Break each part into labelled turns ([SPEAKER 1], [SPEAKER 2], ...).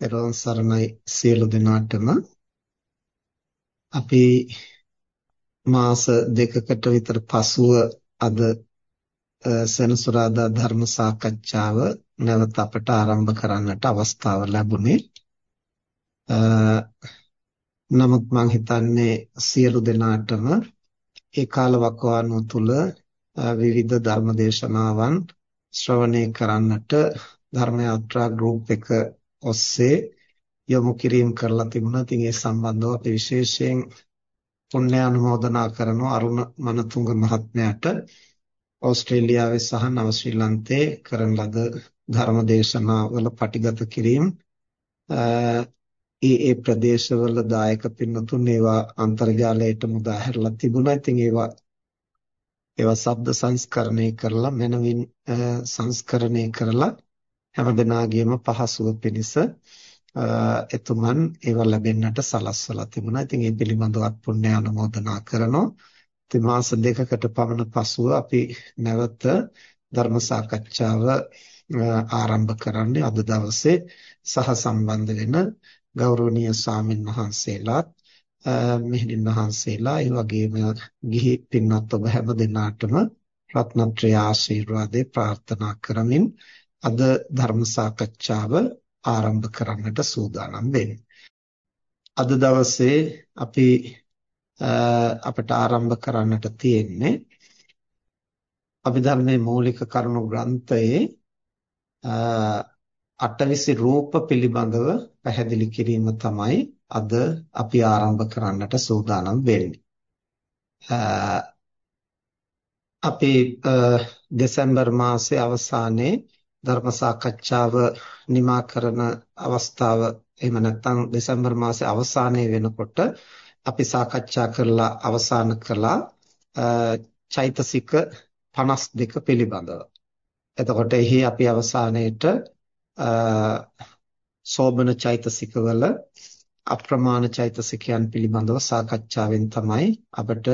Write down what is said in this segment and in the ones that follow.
[SPEAKER 1] පෙරවන් සරණයි සියලු දෙනාටම. අපි මාස දෙකකට විතර පසුව අද සෙනසුරාදා ධර්ම සාකච්ඡාව නැවත අපට ආරම්භ කරන්නට අවස්ථාව ලැබුණේ. නමුත් මම හිතන්නේ සියලු දෙනාටම ඒ කාල වකවානුව තුල විවිධ ධර්ම දේශනාවන් ශ්‍රවණය කරන්නට ධර්ම යාත්‍රා ගෲප් එක ඔස්සේ යොමු කිරීම කරලා තිබුණා. ඉතින් ඒ සම්බන්ධව අපි විශේෂයෙන් පුණ්‍ය අනුමෝදනා කරනවා අරුණ මනතුංග මහත්මයාට ඕස්ට්‍රේලියාවේ සහ නව ශ්‍රී ලන්තේ කරන ලද ධර්ම දේශනාවල පටිගත කිරීම ඒ ඒ ප්‍රදේශවල දායක පින්නතුන් ඒවා අන්තර්ජාලයට මුදා හැරලා තිබුණා. ඉතින් ඒවා ඒවා ශබ්ද සංස්කරණය කරලා මනවින් සංස්කරණය කරලා හැම දිනාගේම පහසුව පිණිස එතුමන් ඒව ලැබෙන්නට සලස්වලා තිබුණා. ඉතින් ඒ පිළිබඳව පුණ්‍ය අනුමෝදනා කරනවා. ඉතින් මාස දෙකකට පමණ පසුව අපි නැවත ධර්ම සාකච්ඡාව ආරම්භ කරන්නේ අද දවසේ සහ සම්බන්ධ වෙන ගෞරවනීය ස්වාමින් වහන්සේලාත් මෙහෙණින් වහන්සේලා ඒ වගේම ගිහි පින්වත් ඔබ හැම දෙනාටම රත්නත්‍රය ආශිර්වාදේ ප්‍රාර්ථනා කරමින් අද ධර්ම සාකච්ඡාව ආරම්භ කරන්නට සූදානම් වෙන්නේ. අද දවසේ අපි අපට ආරම්භ කරන්නට තියෙන්නේ අභිධර්මයේ මූලික කරුණු ග්‍රන්ථයේ අටවිසි රූප පිළිබඳව පැහැදිලි කිරීම තමයි අද අපි ආරම්භ කරන්නට සූදානම් වෙන්නේ. අපි දෙසැම්බර් මාසයේ අවසානයේ ධර්ම සාකච්ඡාව නිමා කරන අවස්ථාව එහෙම නැත්නම් දෙසැම්බර් මාසයේ අවසානයේ වෙනකොට අපි සාකච්ඡා කරලා අවසන් කළා චෛතසික 52 පිළිබඳව. එතකොට එහි අපි අවසානයේට සෝබන චෛතසිකවල අප්‍රමාණ චෛතසිකයන් පිළිබඳව සාකච්ඡාවෙන් තමයි අපිට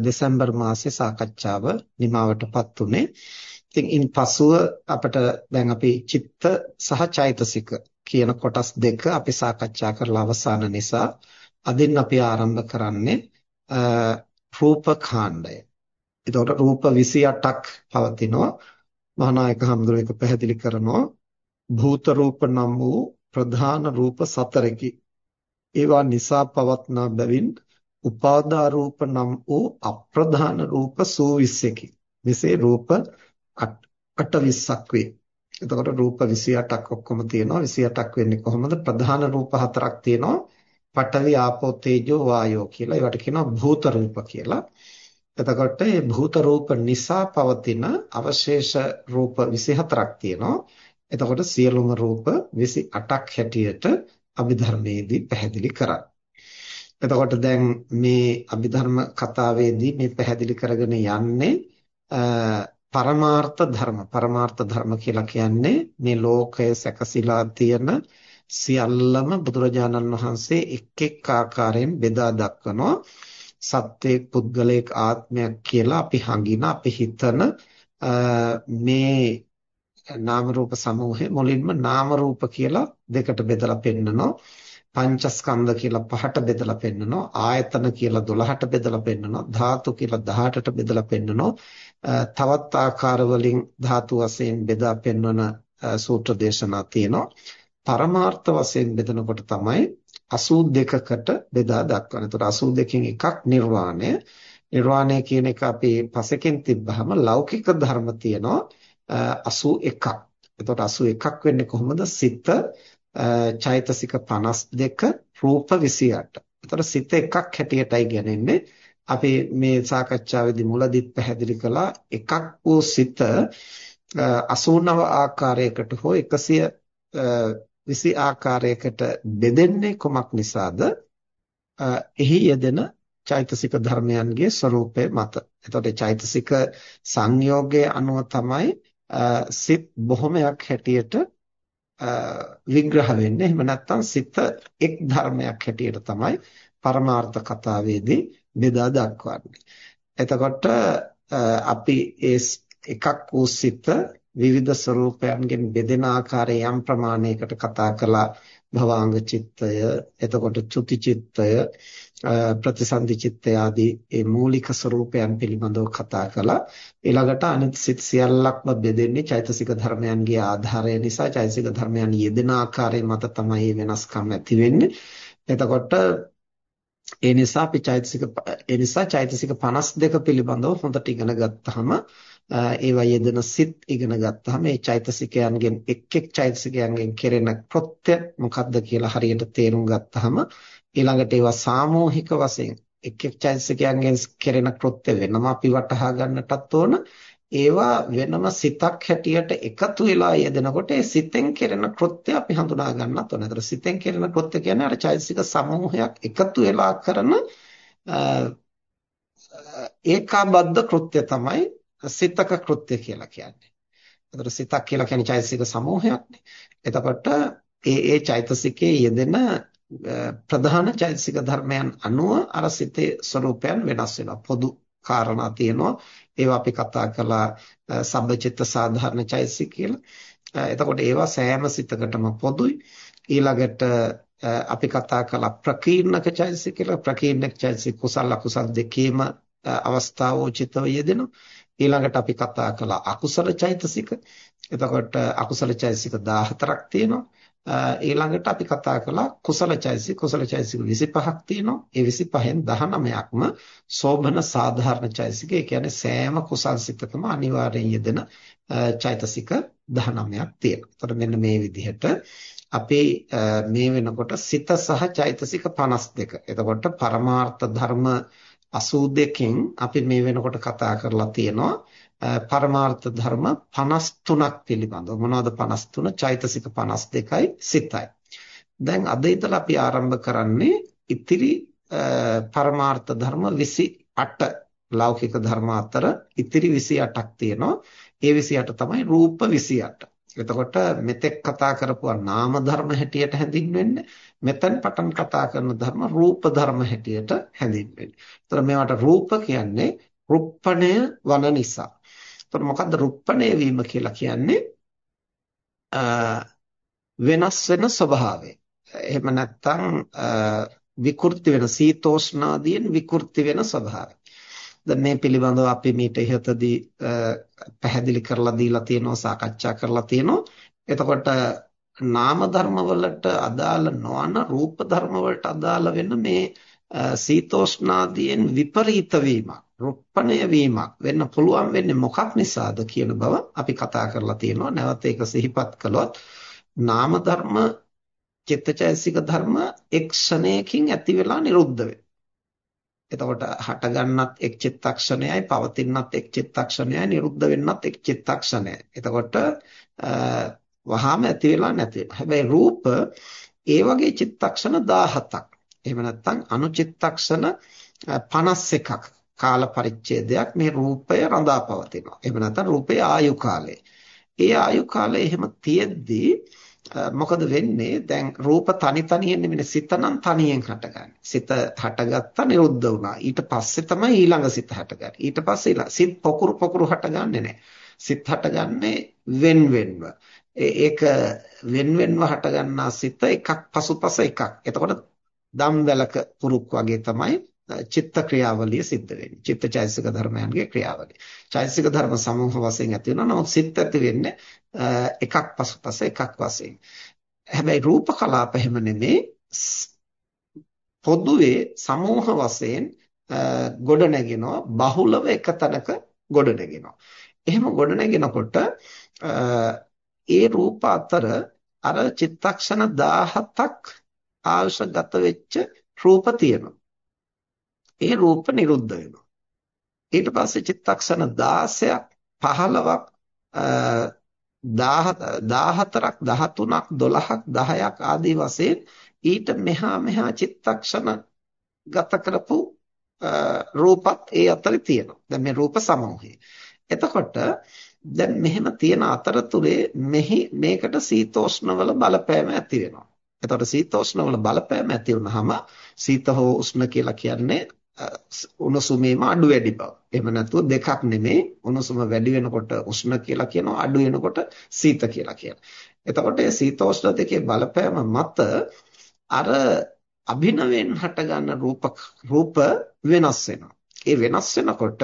[SPEAKER 1] දෙසැම්බර් මාසයේ සාකච්ඡාව නිමවටපත් උනේ. ඉතින් ඉන් පසුව අපිට දැන් අපි චිත්ත සහ චෛතසික කියන කොටස් දෙක අපි සාකච්ඡා කරලා අවසන් නිසා අදින් අපි ආරම්භ කරන්නේ රූප කාණ්ඩය. එතකොට රූප 28ක් පවතිනවා. මහානායක හඳුරේක පැහැදිලි කරනවා භූත රූප නම් වූ ප්‍රධාන රූප සතරකි. ඒවා නිසා පවත්නා බැවින් උපාදා රූප නම් වූ අප්‍රධාන රූප සූවිස්සකි. මෙසේ රූප 820ක් වේ. එතකොට රූප 28ක් ඔක්කොම තියෙනවා. 28ක් වෙන්නේ කොහොමද? ප්‍රධාන රූප හතරක් තියෙනවා. පඨවි ආපෝ තේජෝ වායෝ කියලා. ඒවට කියනවා භූත රූප කියලා. එතකොට මේ භූත රූප නිසා පවතින අවශේෂ රූප 24ක් තියෙනවා. එතකොට සියලුම රූප 28ක් හැටියට අභිධර්මයේදී පැහැදිලි කරා. එතකොට දැන් මේ අභිධර්ම කතාවේදී මේ පැහැදිලි කරගෙන යන්නේ පරමාර්ථ ධර්ම. පරමාර්ථ ධර්ම කියලා කියන්නේ මේ ලෝකය සැකසීලා තියෙන සියල්ලම බුදුරජාණන් වහන්සේ එක් එක් ආකාරයෙන් බෙදා දක්වනවා. සත්‍යයක් පුද්ගලයක ආත්මයක් කියලා අපි හඟින අපි හිතන මේ නාම රූප සමූහය මුලින්ම නාම රූප කියලා දෙකට බෙදලා පෙන්නනවා. පංචස්කන්ධ කියලා පහට බෙදලා පෙන්නනවා. ආයතන කියලා 12ට බෙදලා පෙන්නනවා. ධාතු කියලා 18ට බෙදලා පෙන්නනවා. තවත් ආකාර වලින් ධාතු වශයෙන් බෙදා පෙන්වන සූත්‍ර දේශනා තියෙනවා පරමාර්ථ වශයෙන් බෙදනකොට තමයි 82කට බෙදා දක්වන්නේ. ඒතර 82කින් එකක් නිර්වාණය. නිර්වාණය කියන එක අපි පසෙකින් තිබ්බහම ලෞකික ධර්ම තියෙනවා 81ක්. එතකොට 81ක් වෙන්නේ කොහොමද? සිත චෛතසික 52 රූප 28. එතකොට සිත එකක් හැටියටයි ගන්නේ. අපි මේ සාකච්ඡාවේදී මුලදිත් පැහැදිලි කළා එකක් වූ සිත 89 ආකාරයකට හෝ 120 ආකාරයකට බෙදෙන්නේ කොමක් නිසාද? එහි යෙදෙන චෛතසික ධර්මයන්ගේ ස්වરૂපය මත. එතකොට චෛතසික සංයෝගයේ අනුව තමයි සිත් බොහොමයක් හැටියට විග්‍රහ වෙන්නේ. එහෙම නැත්නම් සිත එක් ධර්මයක් හැටියට තමයි පරමාර්ථ කතාවේදී බෙදා දක්වන්නේ. එතකොට අපි ඒ එකක් වූ සිත විවිධ ස්වરૂපයන්ගෙන් බෙදෙන ආකාරය යම් ප්‍රමාණයකට කතා කළා. භවාංග චිත්තය එතකොට චුති චිත්තය ප්‍රතිසන්දි චිත්තය ආදී ඒ මූලික ස්වરૂපයන් පිළිබඳව කතා කළා. ඊළඟට අනිත් සිත් සියල්ලක්ම බෙදෙන්නේ චෛතසික ධර්මයන්ගේ ආධාරය නිසා. චෛතසික ධර්මයන් යෙදෙන ආකාරය මත තමයි වෙනස්කම් ඇති වෙන්නේ. එතකොට ඒ නිසා අපි චෛතසික ඒ නිසා චෛතසික 52 පිළිබඳව හොඳට ඉගෙන ගත්තාම ඒවා යෙදෙන සිත් ඉගෙන ගත්තාම මේ චෛතසිකයන්ගෙන් එක් එක් චෛතසිකයන්ගෙන් කෙරෙන කෘත්‍ය මොකක්ද කියලා හරියට තේරුම් ගත්තාම ඊළඟට ඒවා සාමූහික වශයෙන් එක් එක් චෛතසිකයන්ගෙන් කෙරෙන කෘත්‍ය වෙනම අපි වටහා ගන්නටත් ඕන. ඒවා වෙනම සිතක් හැටියට එකතු වෙලා යෙදෙනකොට ඒ සිතෙන් කෙරෙන කෘත්‍ය අපි හඳුනා ගන්නත් ඕන. ඒතර සිතෙන් කෙරෙන කෘත්‍ය කියන්නේ අර චෛතසික සමූහයක් එකතු වෙලා කරන ඒකාබද්ධ කෘත්‍ය තමයි සිතක කෘත්‍ය කියලා කියන්නේ. ඒතර සිතක් කියලා කියන්නේ චෛතසික සමූහයක්නේ. එතකොට ඒ ඒ චෛතසිකයේ යෙදෙන ප්‍රධාන චෛතසික ධර්මයන් අනුව අර සිතේ ස්වરૂපයන් වෙනස් වෙනවා. පොදු කාරණා තියෙනවා. ඒවා අපි කතා කළා සබ්බචිත්ත සාධාරණ චෛතසික කියලා. එතකොට ඒවා සෑම සිතකටම පොදුයි. ඊළඟට අපි කතා කළා ප්‍රකීර්ණක චෛතසික කියලා. ප්‍රකීර්ණක චෛතසික කුසල අකුසල දෙකේම අවස්ථාවෝචිතව යෙදෙනවා. ඊළඟට අපි කතා කළා අකුසල චෛතසික. එතකොට අකුසල චෛතසික 14ක් තියෙනවා. ඊළඟට අපි කතා කළා කුසල චෛතසික කුසල චෛතසික 25ක් තියෙනවා. ඒ 25න් 19ක්ම සෝභන සාධාරණ චෛතසික. ඒ කියන්නේ සෑම කුසල් සිතකම අනිවාර්යෙන් යෙදෙන චෛතසික 19ක් තියෙනවා. එතකොට මෙන්න මේ විදිහට අපි මේ වෙනකොට සිත සහ චෛතසික 52. එතකොට පරමාර්ථ ධර්ම 82කින් අපි මේ වෙනකොට කතා කරලා තියෙනවා පරමාර්ථ ධර්ම 53ක් පිළිබඳව. මොනවද 53 චෛතසික 52යි සිතයි. දැන් අද ඉඳලා අපි ආරම්භ කරන්නේ ඉතිරි පරමාර්ථ ධර්ම 28 ලෞකික ධර්ම අතර ඉතිරි 28ක් තියෙනවා. ඒ 28 තමයි රූප 28 එතකොට මෙතෙක් කතා කරපුවා නාම ධර්ම හැටියට හැඳින්වෙන්නේ. මෙතෙන් පටන් කතා කරන ධර්ම රූප ධර්ම හැටියට හැඳින්වෙන්නේ. එතකොට මේවට රූප කියන්නේ රුප්පණය වන නිසා. එතකොට මොකද්ද රුප්පණය වීම කියලා කියන්නේ? වෙනස් වෙන ස්වභාවය. එහෙම නැත්නම් විකෘති වෙන සීතෝෂ්ණාදීන් විකෘති වෙන ස්වභාවය. දැන් මේ පිළිබඳව අපි මීට ඉහතදී පැහැදිලි කරලා දීලා තියෙනවා සාකච්ඡා කරලා තියෙනවා. එතකොට නාම ධර්ම වලට අදාළ නොවන රූප ධර්ම වලට අදාළ වෙන මේ සීතෝෂ්ණාදීන් විපරීත වීමක් රුප්පණය වීමක් වෙන්න පුළුවන් වෙන්නේ මොකක් නිසාද කියන බව අපි කතා කරලා තියෙනවා නැවත ඒක සිහිපත් කළොත් නාම ධර්ම චිත්තචෛසික ධර්ම එක් ක්ෂණයකින් ඇති වෙලා නිරුද්ධ වෙනවා එතකොට හට ගන්නත් එක් චිත්තක්ෂණයයි පවතිනත් එක් චිත්තක්ෂණයයි නිරුද්ධ වෙන්නත් එක් චිත්තක්ෂණයයි. එතකොට වහාම ඇති වෙලා නැති වෙනවා. හැබැයි රූප ඒ වගේ චිත්තක්ෂණ 17ක්. එහෙම නැත්නම් අනුචිත්තක්ෂණ 51ක් කාල පරිච්ඡේදයක් මේ රූපය රඳා පවතිනවා. එහෙම නැත්නම් රූපයේ ආයු කාලය. ඒ ආයු කාලය එහෙම තියෙද්දී මොකද වෙන්නේ? දැන් රූප තනි තනියෙන් නෙමෙයි සිත නම් තනියෙන් හටගන්නේ. සිත හටගත්තා නිරුද්ධ වුණා. ඊට පස්සේ තමයි ඊළඟ සිත හටගන්නේ. ඊට පස්සේ සිත් පොකුරු පොකුරු හටගන්නේ නැහැ. සිත් හටගන්නේ වෙන් වෙන්ව ඒක වෙන් වෙන්ව හටගන්නා සිත එකක් පසුපස එකක්. එතකොට දම්වැලක පුරුක් වගේ තමයි චිත්ත ක්‍රියාවලිය සිද්ධ වෙන්නේ. චිත්තචෛතසික ධර්මයන්ගේ ක්‍රියාවලිය. චෛතසික ධර්ම සමූහ වශයෙන් ඇති වෙනවා. නමුත් සිත් ඇති වෙන්නේ එකක් පසුපස එකක් වශයෙන්. හැබැයි රූප කලාප එහෙම නෙමේ. පොදුවේ සමූහ වශයෙන් ගොඩ නැගෙනවා බහුලව එක තැනක ගොඩ නැගෙනවා. එහෙම ගොඩ නැගෙනකොට ඒ රූප අතර අර චිත්තක්ෂණ 17ක් ආයුෂ ගත වෙච්ච රූප තියෙනවා. ඒ රූප නිරුද්ධ වෙනවා. ඊට පස්සේ චිත්තක්ෂණ 16ක් 15ක් 14ක් 13ක් 12ක් 10ක් ආදී වශයෙන් ඊට මෙහා මෙහා චිත්තක්ෂණ ගත කරපු රූපත් ඒ අතරේ තියෙනවා. දැන් මේ රූප සමූහය. එතකොට දැන් මෙහෙම තියෙන අතරතුරේ මෙහි මේකට සීතෝෂ්ණවල බලපෑම ඇති වෙනවා. එතකොට සීතෝෂ්ණ වල බලපෑම ඇති වුනහම සීත හෝ උෂ්ණ කියලා කියන්නේ උණුසුමේම අඩු වැඩි බව. එහෙම නැතුව දෙකක් නෙමෙයි උණුසුම වැඩි වෙනකොට උෂ්ණ කියලා කියනවා අඩු වෙනකොට සීත කියලා කියනවා. එතකොට මේ සීතෝෂ්ණ දෙකේ බලපෑම මත අර අභිනවෙන් හටගන්න රූප රූප වෙනස් වෙනවා. ඒ වෙනස් වෙනකොට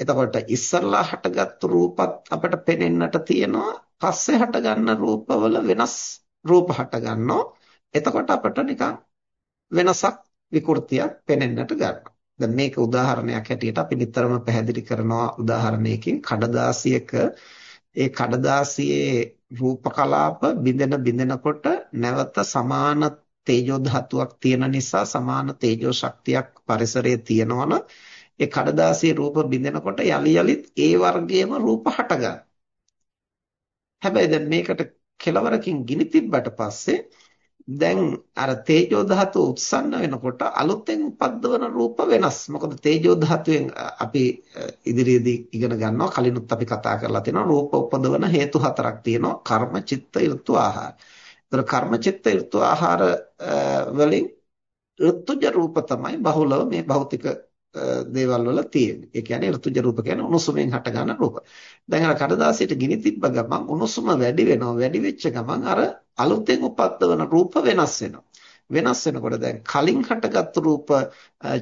[SPEAKER 1] එතකොට ඉස්සරලා හටගත්තු රූපත් අපිට පෙනෙන්නට තියෙනවා. පස්සේ හටගන්න රූපවල වෙනස් රූප හටගන්නවා. එතකොට අපිට නිකන් වෙනසක් විකෘතියක් පෙනෙන්නට ගන්නවා. දැන් මේක උදාහරණයක් හැටියට අපි නිතරම පැහැදිලි කරනවා උදාහරණයකින් කඩදාසියක ඒ කඩදාසියේ රූප කලාප බිඳෙන බිඳෙනකොට නැවත සමාන තේජෝ ධාතුවක් තියෙන නිසා සමාන තේජෝ ශක්තියක් පරිසරයේ තියෙනවනම් ඒ කඩදාසියේ රූප බිඳෙනකොට යලි යලිත් ඒ වර්ගයේම රූප හටගන්නවා. හැබැයි දැන් මේකට කෙලවරකින් ගිනි තිබ්බට පස්සේ දැන් අර තේජෝ ධාතුව උත්සන්න වෙනකොට අලුතෙන් උපද්දවන රූප වෙනස්. මොකද තේජෝ ධාතුවෙන් අපි ඉදිරියේදී ඉගෙන ගන්නවා කලිනුත් අපි කතා කරලා තියෙනවා රූප උපදවන හේතු හතරක් තියෙනවා කර්ම, චිත්ත, ඍතු, ආහාර. ඒතර කර්ම, චිත්ත, ඍතු, ආහාර වලින් ඍතුජ රූප තමයි බහුලව මේ භෞතික දේවල් වල තියෙන්නේ. ඒ කියන්නේ ඍතුජ රූප කියන්නේ උණුසුමෙන් හට ගන්න රූප. දැන් අර කඩදාසියට ගිනි තිබ්බ ගමන් උණුසුම වැඩි වෙනවා. වැඩි වෙච්ච ගමන් අර අලුතෙන් උපද්දවන රූප වෙනස් වෙනවා. වෙනස් වෙනකොට දැන් කලින් හටගත්තු රූප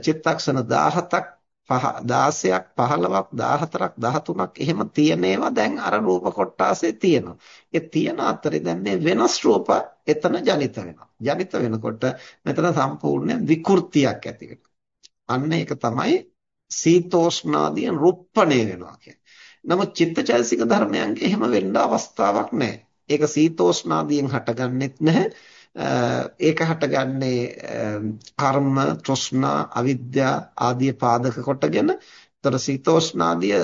[SPEAKER 1] චිත්තක්ෂණ 17ක් 16ක් 15ක් 14ක් 13ක් එහෙම තියෙන ඒවා දැන් අර රූප කොටාසේ තියෙනවා. ඒ තියෙන අතරේ දැන් මේ වෙනස් රූප එතන ජනිත වෙනවා. ජනිත වෙනකොට මෙතන සම්පූර්ණ විකෘතියක් ඇති වෙනවා. අන්න ඒක තමයි සීතෝෂ්ණාදී රුප්පණය වෙනවා කියන්නේ. නමුත් චිත්තචෛතසික ධර්මයන්ගේ එහෙම වෙන්න අවස්ථාවක් නැහැ. ඒක සීතෝෂ්ණාදීන් හටගන්නෙත් නැහැ. ඒක හටගන්නේ කර්ම, තෘෂ්ණා, අවිද්‍යා ආදී පාදක කොටගෙන. ତර සීතෝෂ්ණාදිය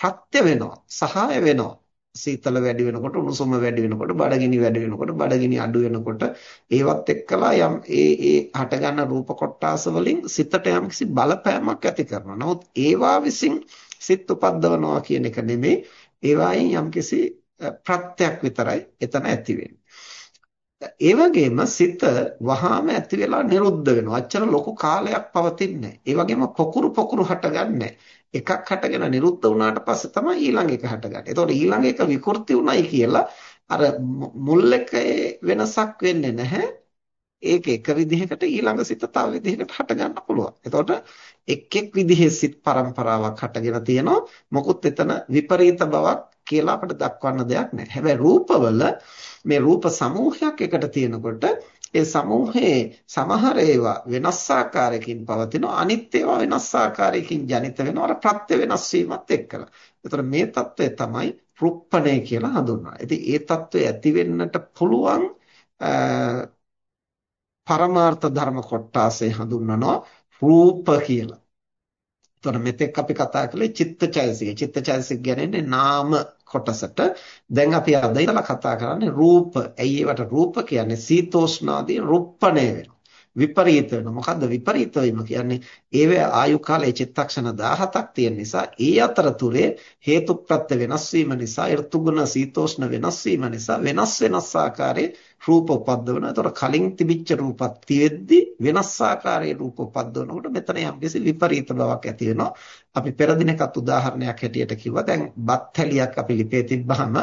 [SPEAKER 1] ප්‍රත්‍ය වෙනවා, සහාය වෙනවා. සීතල වැඩි වෙනකොට උණුසුම වැඩි වෙනකොට බඩගිනි වැඩි වෙනකොට බඩගිනි අඩු වෙනකොට ඒවත් එක්කලා යම් ඒ ඒ හටගන්න රූප කොටාස වලින් සිතට යම්කිසි බලපෑමක් ඇති කරනවා. නමුත් ඒවා විසින් සිත් උපද්දවනවා කියන එක නෙමෙයි. ඒවායින් යම්කිසි ප්‍රත්‍යක් විතරයි එතන ඇති වෙන්නේ. ඒ වගේම සිත වහාම ඇති වෙලා නිරුද්ධ වෙනවා. අච්චර ලොකු කාලයක් පවතින්නේ නැහැ. ඒ වගේම පොකුරු පොකුරු හටගන්නේ එකක් හටගෙන නිරුද්ධ වුණාට පස්සේ තමයි ඊළඟ එක හටගන්නේ. එතකොට ඊළඟ එක විකෘති උණයි කියලා අර මුල් එකේ වෙනසක් වෙන්නේ නැහැ. ඒක එක විදිහකට ඊළඟ සිත තව විදිහකට හට ගන්න පුළුවන්. එතකොට එක් එක් විදිහේ සිත් පරම්පරාවක් හටගෙන තියෙනවා. මොකුත් එතන විපරීත බවක් කියලා අපිට දක්වන්න දෙයක් නැහැ. හැබැයි රූපවල මේ රූප සමූහයක් එකට තියෙනකොට ඒ සමූහයේ සමහර ඒවා වෙනස් ආකාරයකින් පවතිනවා අනිත් ඒවා වෙනස් ආකාරයකින් ජනිත වෙනවා අර ප්‍රත්‍ය වෙනස් වීමත් එක්කලා. ඒතර මේ తත්වය තමයි රුප්පණය කියලා හඳුන්වනවා. ඉතින් ඒ తත්වය ඇති වෙන්නට පුළුවන් පරමාර්ථ ධර්ම කොටාසේ හඳුන්වනවා රූප කියලා. එතකොට මෙතෙක් අපි කතා කළේ චිත්තචෛතසික. චිත්තචෛතසික කියන්නේ නාම කොටසට. දැන් අපි අද ඉඳලා කතා කරන්නේ රූප. ඇයි ඒවට රූප කියන්නේ? සීතෝෂ්ණාදී රුප්පණය වෙනවා. විපරීත වෙනවා. මොකද්ද විපරීත වීම කියන්නේ? ඒවේ ආයු කාලයේ චිත්තක්ෂණ 17ක් තියෙන නිසා ඒ අතරතුරේ හේතුප්‍රත්‍ය වෙනස් වීම නිසා ඍතුගුණ සීතෝෂ්ණ වෙනස් වීම නිසා වෙනස් වෙනස් ආකාරයේ රූප උපද්දවන. ඒතර කලින් තිබිච්ච රූපත් තියෙද්දි වෙනස් ආකාරයේ රූප උපද්දවනකොට මෙතන යම්කිසි විපරීත බවක් ඇති වෙනවා. අපි පෙර දිනකත් උදාහරණයක් හැටියට කිව්වා. දැන් බත් හැලියක් අපි ලිපේ තිබ්බහම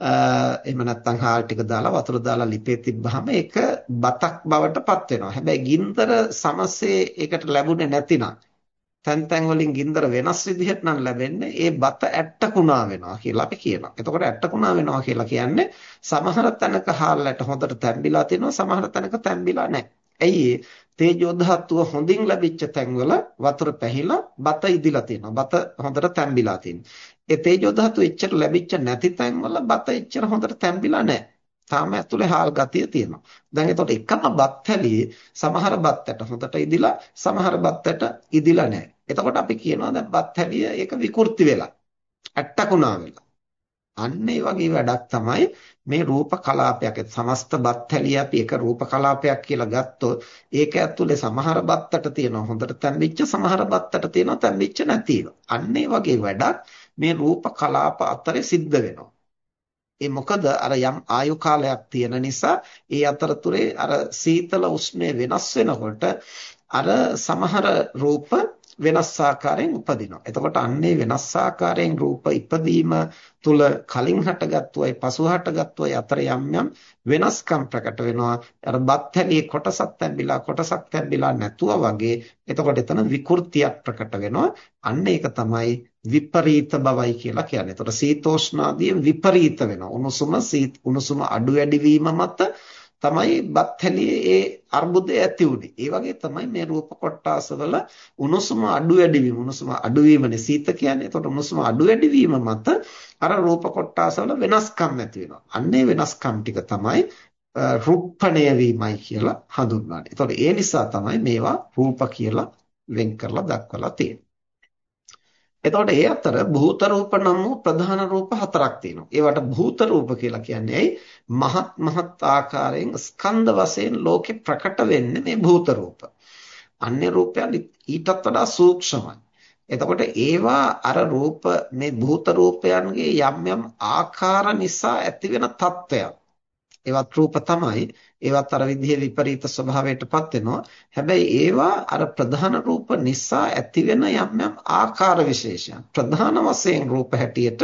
[SPEAKER 1] එහෙම නැත්නම් හාල් ටික දාලා වතුර දාලා ලිපේ තිබ්බහම ඒක බතක් බවට පත් වෙනවා. හැබැයි ගින්දර සමසේ ඒකට ලැබුණේ නැතිනම් තැන් තැන් වලින් ගින්දර වෙනස් විදිහට නම් ලැබෙන්නේ ඒ බත ඇට්ටකුණා වෙනවා කියලා අපි කියනවා. එතකොට ඇට්ටකුණා වෙනවා කියලා කියන්නේ සමහර තැනක හාල්ලට හොඳට තැම්බිලා තියෙනවා සමහර තැනක තැම්බිලා නැහැ. ඇයි තේජෝ ධාතුව හොඳින් ලැබිච්ච තැන්වල වතුර පැහිලා බත ඉදිලා තියෙනවා. බත හොඳට තැම්බිලා තියෙනවා. ඒ තේජෝ ධාතුව එච්චර ලැබිච්ච නැති තැන්වල බත එච්චර හොඳට තැම්බිලා නැහැ. තාම ඇතුලේ හාල් ගතිය තියෙනවා. දැන් එතකොට එකම බත් හැලියේ සමහර බත්තට හොඳට ඉදිලා සමහර බත්තට ඉදිලා නැහැ. එතකොට අපි කියනවා දැන් බත් හැලිය ඒක විකෘති වෙලා. ඇට්ටකුණා වෙලා. අන්න ඒ වගේ වැඩක් තමයි මේ රූප කලාපයක්. සමස්ත බත් හැලිය අපි එක රූප කලාපයක් කියලා ගත්තොත් ඒක ඇතුලේ සමහර බත්තට තියෙනවා හොඳට තැම්බිච්ච සමහර බත්තට තියෙනවා තැම්බිච්ච නැති අන්න ඒ වගේ වැඩක් මේ රූප කලාප අතරේ සිද්ධ වෙනවා. ඒ මොකද අර යම් ආයු කාලයක් තියෙන නිසා ඒ අතරතුරේ අර සීතල උෂ්ණය වෙනස් වෙනකොට අර සමහර රූප වෙනස් ආකාරයෙන් උපදිනවා. එතකොට අන්නේ වෙනස් ආකාරයෙන් රූප ඉපදීම තුල කලින් හටගත්තුවයි පසු හටගත්තුවයි අතර යම් යම් වෙනස්කම් ප්‍රකට වෙනවා. අර බත් හැලියේ කොටසක් තැඹිලා කොටසක් තැඹිලා නැතුව වගේ. එතකොට එතන විකෘතියක් ප්‍රකට වෙනවා. අන්න ඒක තමයි විපරීත බවයි කියලා කියන්නේ. එතකොට සීතෝෂ්ණාදී විපරීත වෙනවා. උණුසුම උණුසුම අඩු වැඩි වීම මත තමයි බත් හැලියේ ඒ අර්බුදය ඇති උනේ. ඒ වගේ තමයි මේ රූප කොටාසවල උණුසුම අඩු වැඩි වීම. උණුසුම අඩු වීමනේ සීත කියන්නේ. එතකොට උණුසුම අඩු වැඩි වීම මත අර රූප කොටාසවල වෙනස්කම් ඇති වෙනවා. අන්නේ වෙනස්කම් ටික තමයි රුප්පණය වීමයි කියලා හඳුන්වන්නේ. එතකොට ඒ නිසා තමයි මේවා රූප කියලා වෙන් කරලා දක්වලා තියෙන්නේ. එතකොට ඒ අතර භූත රූප නම් වූ ප්‍රධාන රූප හතරක් තියෙනවා. ඒවට භූත රූප කියලා කියන්නේ ඇයි? මහත් මහත් ආකාරයෙන් ස්කන්ධ වශයෙන් ලෝකෙ ප්‍රකට වෙන්නේ මේ භූත රූප. අන්‍ය රූපයන් ඊටත් වඩා සූක්ෂමයි. එතකොට ඒවා අර රූප මේ භූත රූපයන්ගේ යම් යම් ආකාර නිසා ඇතිවෙන තත්වයක්. ඒවත් රූප තමයි. ඒවත් අර විදිහේ විපරීත ස්වභාවයටපත් වෙනවා. හැබැයි ඒවා අර ප්‍රධාන රූප නිසා ඇතිවෙන යම් යම් ආකාර විශේෂයන්. ප්‍රධාන වශයෙන් රූප හැටියට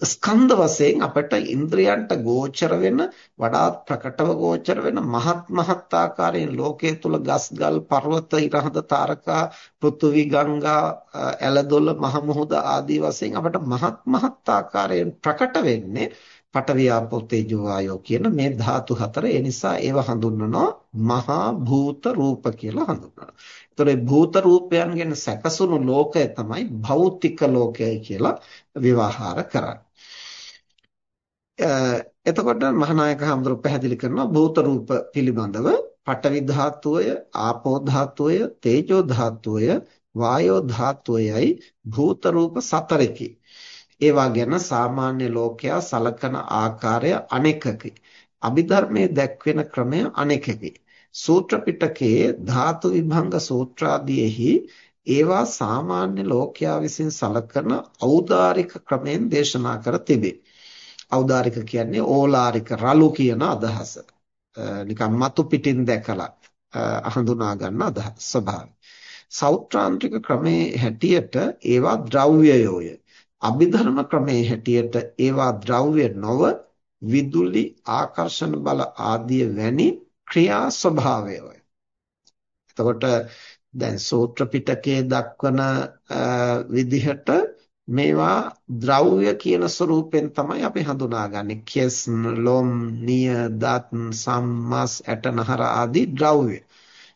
[SPEAKER 1] ස්කන්ධ වශයෙන් අපට ඉන්ද්‍රයන්ට ගෝචර වෙන වඩාත් ප්‍රකටව ගෝචර වෙන මහත් මහත් ආකාරයෙන් ලෝකයේ තුල ගස් ගල් පර්වත ඉරහඳ තාරකා පෘථුවි ගංගා ඇලදොල මහ මුහුද ආදී වශයෙන් අපට මහත් මහත් ආකාරයෙන් ප්‍රකට වෙන්නේ පඨවි ආපෝ තේජෝ වායෝ කියන මේ ධාතු හතර ඒ නිසා ඒව හඳුන්වනවා මහා භූත රූප කියලා හඳුන්වනවා. ඒතකොට භූත රූපයන්ගෙන් සැකසුණු ලෝකය තමයි භෞතික ලෝකයයි කියලා විවහාර කරන්නේ. එතකොට මහානායක හඳුරු පැහැදිලි කරනවා භූත රූප පිළිබඳව පඨවි ධාතුවය, ආපෝ ධාතුවය, තේජෝ ධාතුවය, වායෝ ධාතුවයයි භූත රූප සතරකි. ඒවා ගැන සාමාන්‍ය ලෝකයා සලකන ආකාරය අනෙකකි. අභිධර්මයේ දැක්වෙන ක්‍රමය අනෙකකි. සූත්‍ර පිටකයේ ධාතු විභංග සූත්‍රාදීෙහි ඒවා සාමාන්‍ය ලෝකයා විසින් සලකන ඖදාරික ක්‍රමෙන් දේශනා කර තිබේ. ඖදාරික කියන්නේ ඕලාරික රළු කියන අදහස. නිකන් මතු පිටින් දැකලා හඳුනා ගන්න අදහස් ස්වභාවය. සෞත්‍රාන්ත්‍රික ක්‍රමේ හැටියට ඒවා ද්‍රව්‍යයෝය. අභිධර්ම ක්‍රමයේ හැටියට ඒවා ද්‍රව්‍ය නොව විදුලි ආකර්ෂණ බල ආදී වැනි ක්‍රියා ස්වභාවයයි. එතකොට දැන් සූත්‍ර පිටකයේ දක්වන විදිහට මේවා ද්‍රව්‍ය කියන ස්වરૂපෙන් තමයි අපි හඳුනාගන්නේ. කෙස්, ලොම්, නිය, දත්, සම්මස්, ඇටනහර ආදී ද්‍රව්‍ය.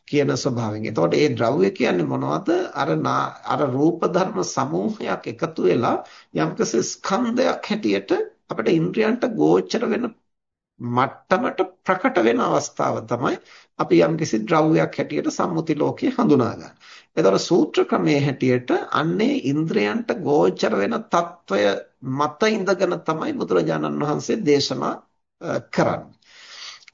[SPEAKER 1] කියන ස්වභාවයෙන්. එතකොට ඒ ද්‍රව්‍ය කියන්නේ මොනවද? අර අර රූප ධර්ම සමූහයක් එකතු වෙලා යම්කිසි ස්කන්ධයක් හැටියට අපිට ඉන්ද්‍රයන්ට ගෝචර වෙන මට්ටමට ප්‍රකට වෙන අවස්ථාව තමයි අපි යම්කිසි ද්‍රව්‍යයක් හැටියට සම්මුති ලෝකයේ හඳුනාගන්නේ. ඒතර සූත්‍ර ක්‍රමයේ හැටියට අන්නේ ඉන්ද්‍රයන්ට ගෝචර වෙන తত্ত্বය මත ඉඳගෙන තමයි බුදුරජාණන් වහන්සේ දේශනා කරන්නේ.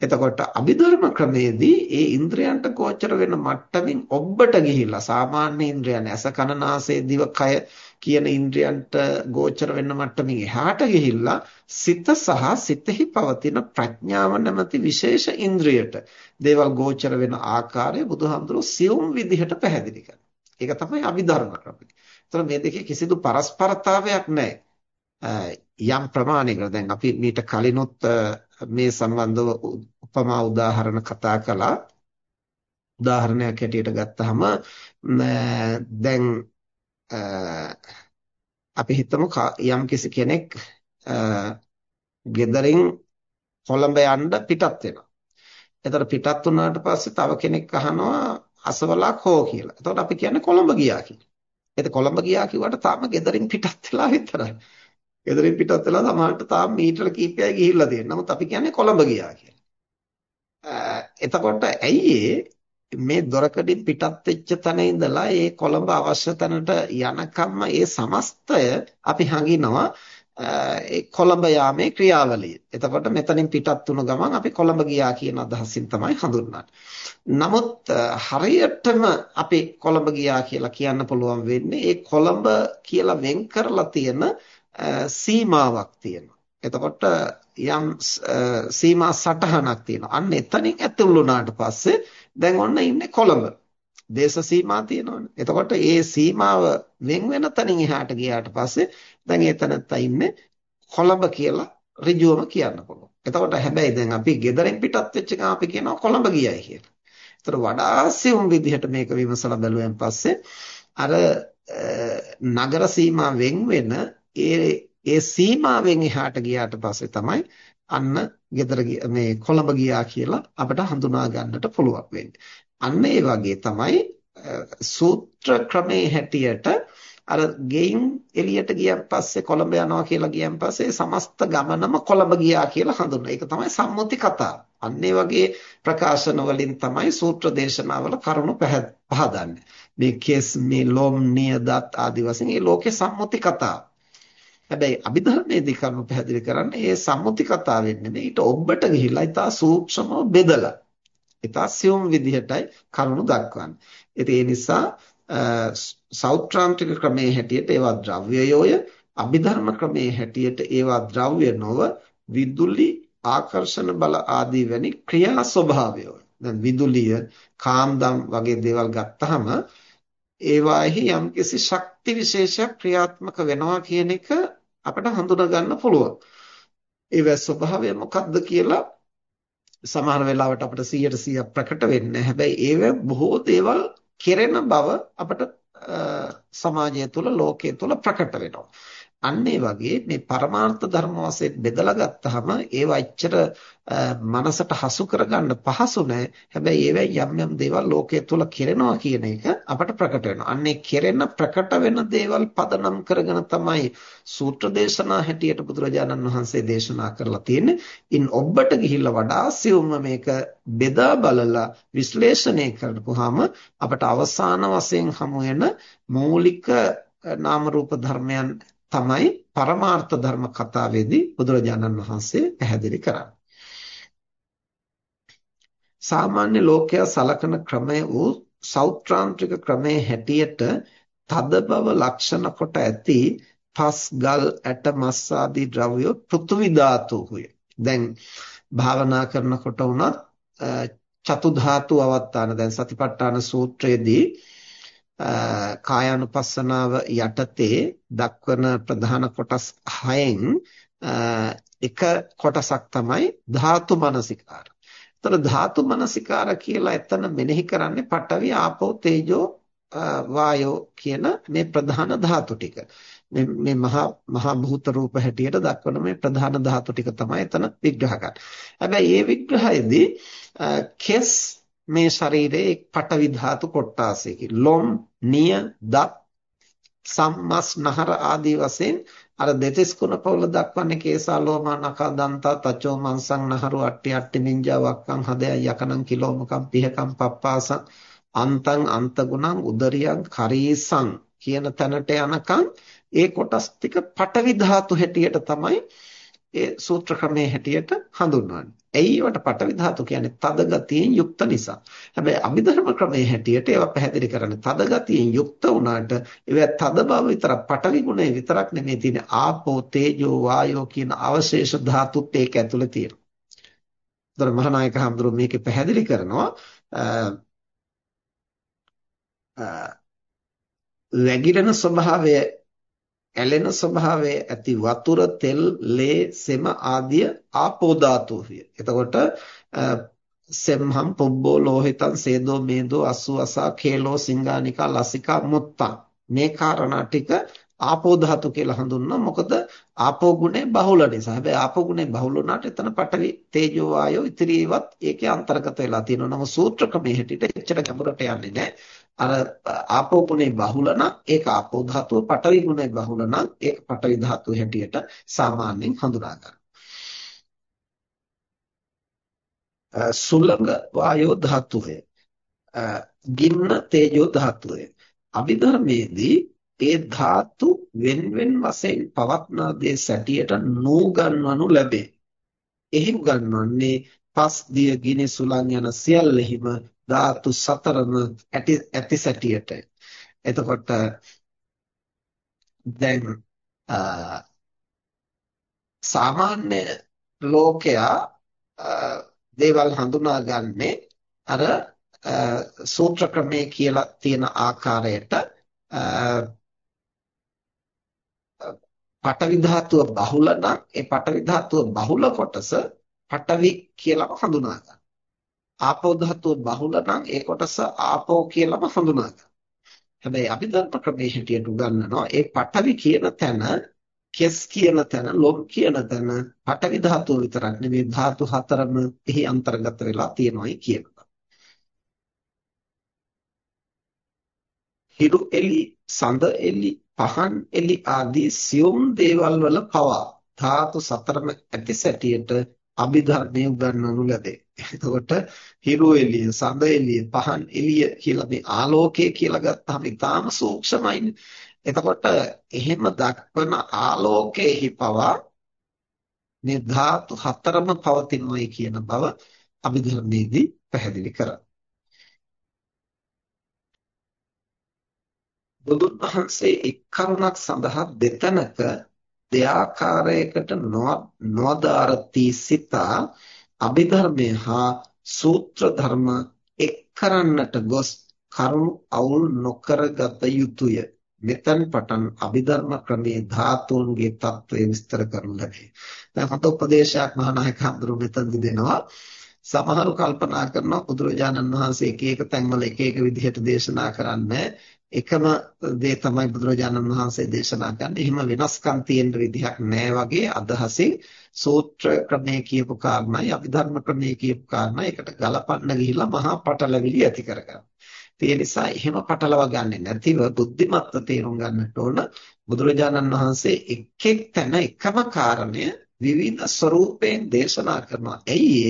[SPEAKER 1] එතකොට අභිධර්ම ක්‍රමේදී ඒ ඉන්ද්‍රයන්ට ගෝචර වෙන මට්ටමින් ඔබට ගිහිල්ලා සාමාන්‍ය ඉන්ද්‍රයන් ඇස කන නාසය දිව කය කියන ඉන්ද්‍රයන්ට ගෝචර වෙන මට්ටමින් එහාට ගිහිල්ලා සිත සහ සිතෙහි පවතින ප්‍රඥාව නැමැති විශේෂ ඉන්ද්‍රියට දේවල් ගෝචර වෙන ආකාරය බුදුහාමුදුරුවෝ සියුම් විදිහට පැහැදිලි කරනවා. ඒක තමයි අභිධර්ම ක්‍රමය. ඒතර මේ දෙකේ කිසිදු පරස්පරතාවයක් නැහැ. යම් ප්‍රමාණයකට දැන් අපි මීට කලිනුත් මේ සම්බන්ධව උපමා උදාහරණ කතා කළා. උදාහරණයක් හැටියට ගත්තාම දැන් අපි හිතමු යම් කිසි කෙනෙක් ගෙදරින් කොළඹ යන්න පිටත් වෙනවා. එතකොට පිටත් වුණාට පස්සේ තව කෙනෙක් අහනවා අසවලා කෝ කියලා. එතකොට අපි කියන්නේ කොළඹ ගියා කියලා. ඒත් කොළඹ ගියා කිව්වට තාම ගෙදරින් පිටත් වෙලා විතරයි. ගෙදරින් පිටත් වෙලා සමහරට තාම මීටර කිහිපයයි ගිහිල්ලා තියෙනවා. නමුත් අපි කියන්නේ කොළඹ ගියා කියලා. එතකොට ඇයි මේ දොරකඩින් පිටත් වෙච්ච තැන ඉඳලා ඒ කොළඹ අවශ්‍ය තැනට යනකම්ම ඒ සමස්තය අපි හඟිනවා ඒ කොළඹ යාමේ ක්‍රියාවලිය. එතකොට මෙතනින් පිටත් වුණු ගමන් අපි කොළඹ ගියා කියන අදහසින් තමයි හඳුන්වන්නේ. නමුත් හරියටම අපි කොළඹ ගියා කියලා කියන්න පුළුවන් වෙන්නේ ඒ කොළඹ කියලා වෙන් කරලා තියෙන සීමාවක් තියෙනවා. එතකොට යම් සීමා සටහනක් තියෙනවා. අන්න එතනින් ඇතුල් වුණාට පස්සේ දැන් ඔන්න ඉන්නේ කොළඹ. දේශ සීමා තියෙනවනේ. එතකොට ඒ සීමාව වෙන් වෙන තනින් එහාට ගියාට පස්සේ දැන් එතනත් ඉන්නේ කොළඹ කියලා ඍජුවම කියන්න පුළුවන්. එතකොට හැබැයි දැන් අපි ගෙදරින් පිටත් වෙච්ච ගමන් අපි කියනවා කොළඹ ගියයි කියලා. ඒතර වඩා සියුම් විදිහට මේක විමසලා බැලුවෙන් පස්සේ අර නගර සීමා වෙන් වෙන ඒ ඒ සීමාවෙන් එහාට ගියාට පස්සේ තමයි අන්න ගෙදර මේ කොළඹ ගියා කියලා අපිට හඳුනා ගන්නට පුළුවන් වෙන්නේ. අන්න ඒ වගේ තමයි සූත්‍ර ක්‍රමේ හැටියට අර ගෙයින් එළියට ගියන් පස්සේ කොළඹ යනවා කියලා ගියන් පස්සේ සමස්ත ගමනම කොළඹ ගියා කියලා හඳුන්වනවා. ඒක තමයි සම්මුති කතාව. අන්න ඒ වගේ ප්‍රකාශන වලින් තමයි සූත්‍ර දේශනාවල කරුණු පහදන්නේ. මේ කෙස් මේ ලොම් නියදත් ආදි වශයෙන් මේ ලෝකේ සම්මුති කතාව. හැබැයි අභිධර්මයේදී කරුණු පැහැදිලි කරන්නේ මේ සම්මුති කතාවෙන් නෙමෙයි ඊට ඔබට ගිහිල්ලා ඊට සූක්ෂමව බෙදලා ඊට සියුම් විදිහටයි කරුණු දක්වන්නේ. ඉතින් ඒ නිසා සෞත්‍රාන්තික ක්‍රමයේ හැටියට ඒවා ද්‍රව්‍යයෝය අභිධර්ම ක්‍රමයේ හැටියට ඒවා ද්‍රව්‍ය නොව විදුලි ආකර්ෂණ බල ආදී වැනි ක්‍රියා ස්වභාවයෝය. දැන් විදුලිය කාන්දම් වගේ දේවල් ගත්තාම ඒවාෙහි යම්කිසි ශක්ති විශේෂයක් ක්‍රියාත්මක වෙනවා කියන එක අපිට හඳුනා ගන්න පුළුවන්. ඒවැ ස්වභාවය මොකක්ද කියලා සමහර වෙලාවට අපිට 100% ප්‍රකට වෙන්නේ හැබැයි ඒව බොහෝ දේවල් කෙරෙන බව අපිට සමාජය තුළ ලෝකයේ තුළ ප්‍රකට වෙනවා. අන්න ඒ වගේ මේ පරමාර්ථ ධර්ම වශයෙන් බෙදලා ගත්තාම ඒවා එච්චර මනසට හසු කරගන්න පහසු නෑ. හැබැයි ඒවෙන් යම් යම් දේවල් ලෝකයේ තුල කෙරෙනවා කියන එක අපට ප්‍රකට වෙනවා. අන්නේ කෙරෙන ප්‍රකට වෙන දේවල් පදනම් කරගෙන තමයි සූත්‍ර දේශනා හැටියට බුදුරජාණන් වහන්සේ දේශනා කරලා තියෙන්නේ. ඉන් ඔබට ගිහිල්ලා වඩා සියුම්ම මේක බෙදා බලලා විශ්ලේෂණය කරපුවාම අපට අවසාන වශයෙන් හමු වෙන මූලික නාම රූප ධර්මයන් තමයි පරමාර්ථ ධර්ම කතාවේදී බුදුරජාණන් වහන්සේ පැහැදිලි කරන්නේ. සාමාන්‍ය ලෝකයා සලකන ක්‍රමය වූ සෞත්‍රාන්ත්‍රික ක්‍රමයේ හැටියට තද බව ලක්ෂණ කොට ඇති පස් ගල් ඇට මස් ආදී ද්‍රව්‍ය පෘථුවි ධාතුහුය. දැන් භාවනා කරනකොට උනත් චතු ධාතු අවස්ථාන දැන් සතිපට්ඨාන සූත්‍රයේදී කායානුපස්සනාව යටතේ දක්වන ප්‍රධාන කොටස් 6න් එක කොටසක් තමයි ධාතු මනසිකාර. එතන ධාතු මනසිකාර කියලා එතන මෙනෙහි කරන්නේ පඨවි ආපෝ තේජෝ වායෝ කියන මේ ප්‍රධාන ධාතු ටික. මේ මේ මහා මහා භූත රූප හැටියට දක්වන මේ ප්‍රධාන ධාතු ටික තමයි එතන විග්‍රහ කරන්නේ. හැබැයි මේ විග්‍රහයේදී කෙස් මේ ශරීරයේ පටවි ධාතු කොටාසයකි. ලොම්, නිය, දත්, සම්මස්, නහර ආදී වශයෙන් අර දෙතිස් කුණ පොළ දක්වන්නේ කේසා ලෝමා නඛා දන්තා තචෝ මංසං නහරු අට්ටි අට්ටි මින්ජා වක්කං හදය යකනං කිලෝමකම් පිහකම් පප්පාසං අන්තං අන්තගුණං උදරියං කරීසං කියන තැනට යනකම් ඒ කොටස් ටික පටවි ධාතු හැටියට තමයි ඒ සූත්‍ර ක්‍රමයේ හැටියට හඳුන්වන්නේ. ඇයි ඒවට පටවි ධාතු කියන්නේ තද ගතියෙන් යුක්ත නිසා. හැබැයි අභිධර්ම ක්‍රමයේ හැටියට ඒවා පැහැදිලි කරන්නේ තද ගතියෙන් යුක්ත වුණාට ඒවා තද බව විතරක් පටවි ගුණය විතරක් නෙමෙයි තියෙන්නේ ආපෝ තේජෝ වායෝ කියන අවශේෂ ධාතුත් ඒක ඇතුලේ තියෙනවා. ඒතර මහානායක හඳුරු මේකේ පැහැදිලි කරනවා වැగిරෙන ස්වභාවය ඇලෙන ස්වභාවයේ ඇති වතුර තෙල් ලේ සෙම ආදිය ආපෝ ධාතුය. එතකොට සෙම්හම් පුබ්බෝ ලෝහිතං සේදෝ මේදෝ අසුවසා කේලෝ සිංගානිකා ලසිකා මුත්තං. මේ කාරණා ටික ආපෝ ධාතු කියලා හඳුන්වනවා. මොකද ආපෝ ගුණේ බහුල නිසා. හැබැයි ආපෝ ගුණේ බහුල වුණාට එතන පඨවි තේජෝ වායෝ ඉතිරියවත් ඒකේ අන්තර්ගත වෙලා තියෙනවා. නම සූත්‍ර ක්‍රමයේ හැටියට එච්චර ගැඹුරට යන්නේ නැහැ. අර ආපෝ ගුණේ බහුල නම් ඒක ආපෝ ධාතුව පඨවි ගුණේ බහුල නම් ඒක පඨවි ධාතුව හැටියට සාමාන්‍යයෙන් හඳුනා ගන්නවා සුලංග වායෝ ධාතුවේ ගින්න තේජෝ ධාතුවේ අභිධර්මයේදී ඒ ධාතු wen wen වශයෙන් පවත්නා දේ සැටියට නූගන්වනු ලැබේ. එහි උගන්වන්නේ පස් දිය ගිනි සුලං යන සියල්ලෙහිම ධාතු සතරම ඇති ඇති සැටියට. එතකොට දැන් සාමාන්‍ය ලෝකයා දේවල් හඳුනාගන්නේ අර සූත්‍ර ක්‍රමයේ කියලා තියෙන ආකාරයට පටවි ධාතුව බහුල නම් ඒ පටවි ධාතුව බහුල කොටස පටවි කියලාම හඳුනා ගන්න. ආපෝ ධාතුව බහුල නම් ඒ කොටස ආපෝ කියලාම හඳුනා ගන්න. හැබැයි අභිධර්ම ක්‍රමයේ හැටියට උගන්වනවා ඒ පටවි කියන තැන කෙස් කියන තැන ලොම් කියන තැන පටවි ධාතුව විතරක් නෙමෙයි ධාතු හතරම එහි අන්තර්ගත වෙලා තියෙනවායි කියනවා. හිරු එලි, සඳ එලි, පහන් එලි ආදී සියුම් දේවල් වල පවා ධාතු සතරම ඇති සැටියට අභිධර්මයේ උගන්වනු ලැබේ. එතකොට හිරු එළිය, සඳ එළිය, පහන් එළිය කියලා මේ ආලෝකය කියලා ගත්තාම ඉතාම සූක්ෂමයිනේ. එතකොට එහෙම දක්වන ආලෝකයේහි පවා මේ ධාතු හතරම පවතිනවායි කියන බව අභිධර්මයේදී පැහැදිලි කරා. බුදුන් වහන්සේ එක් කරුණක් සඳහා දෙතනක දෙආකාරයකට නොදාරති සිතා අභිධර්මය හා සූත්‍ර ධර්ම එක් කරන්නට ගොස් කරුණු අවුල් නොකරගත යුතුය මෙතෙන් පටන් අභිධර්ම ක්‍රමයේ ධාතුන්ගේ తත්වය විස්තර කරනු ලැබේ. දැන් හත උපදේශයක් මහානායක හඳුරු මෙතනදි දෙනවා. සමහරු කල්පනා කරනවා බුදුරජාණන් වහන්සේ එක එක තැන්වල එක එක විදිහට දේශනා කරන්නේ එකම දේ තමයි බුදුරජාණන් වහන්සේ දේශනා කරන්නේ. එහෙම වෙනස්කම් තියෙන විදිහක් නෑ වගේ අදහසින් සූත්‍ර ක්‍රමයේ කියපු කාරණයි අභිධර්ම ක්‍රමයේ කියපු කාරණයි එකට ගලපන්න ගිහිල්ලා මහා පටලැවිලි ඇති කරගන්නවා. ඒ නිසා එහෙම පටලවා ගන්නෙ නැතිව බුද්ධිමත්ව තේරුම් ගන්නට ඕන බුදුරජාණන් වහන්සේ එක් එක් තැන එකම කාරණය විවිධ ස්වරූපයෙන් දේශනා කරනවා. ඇයි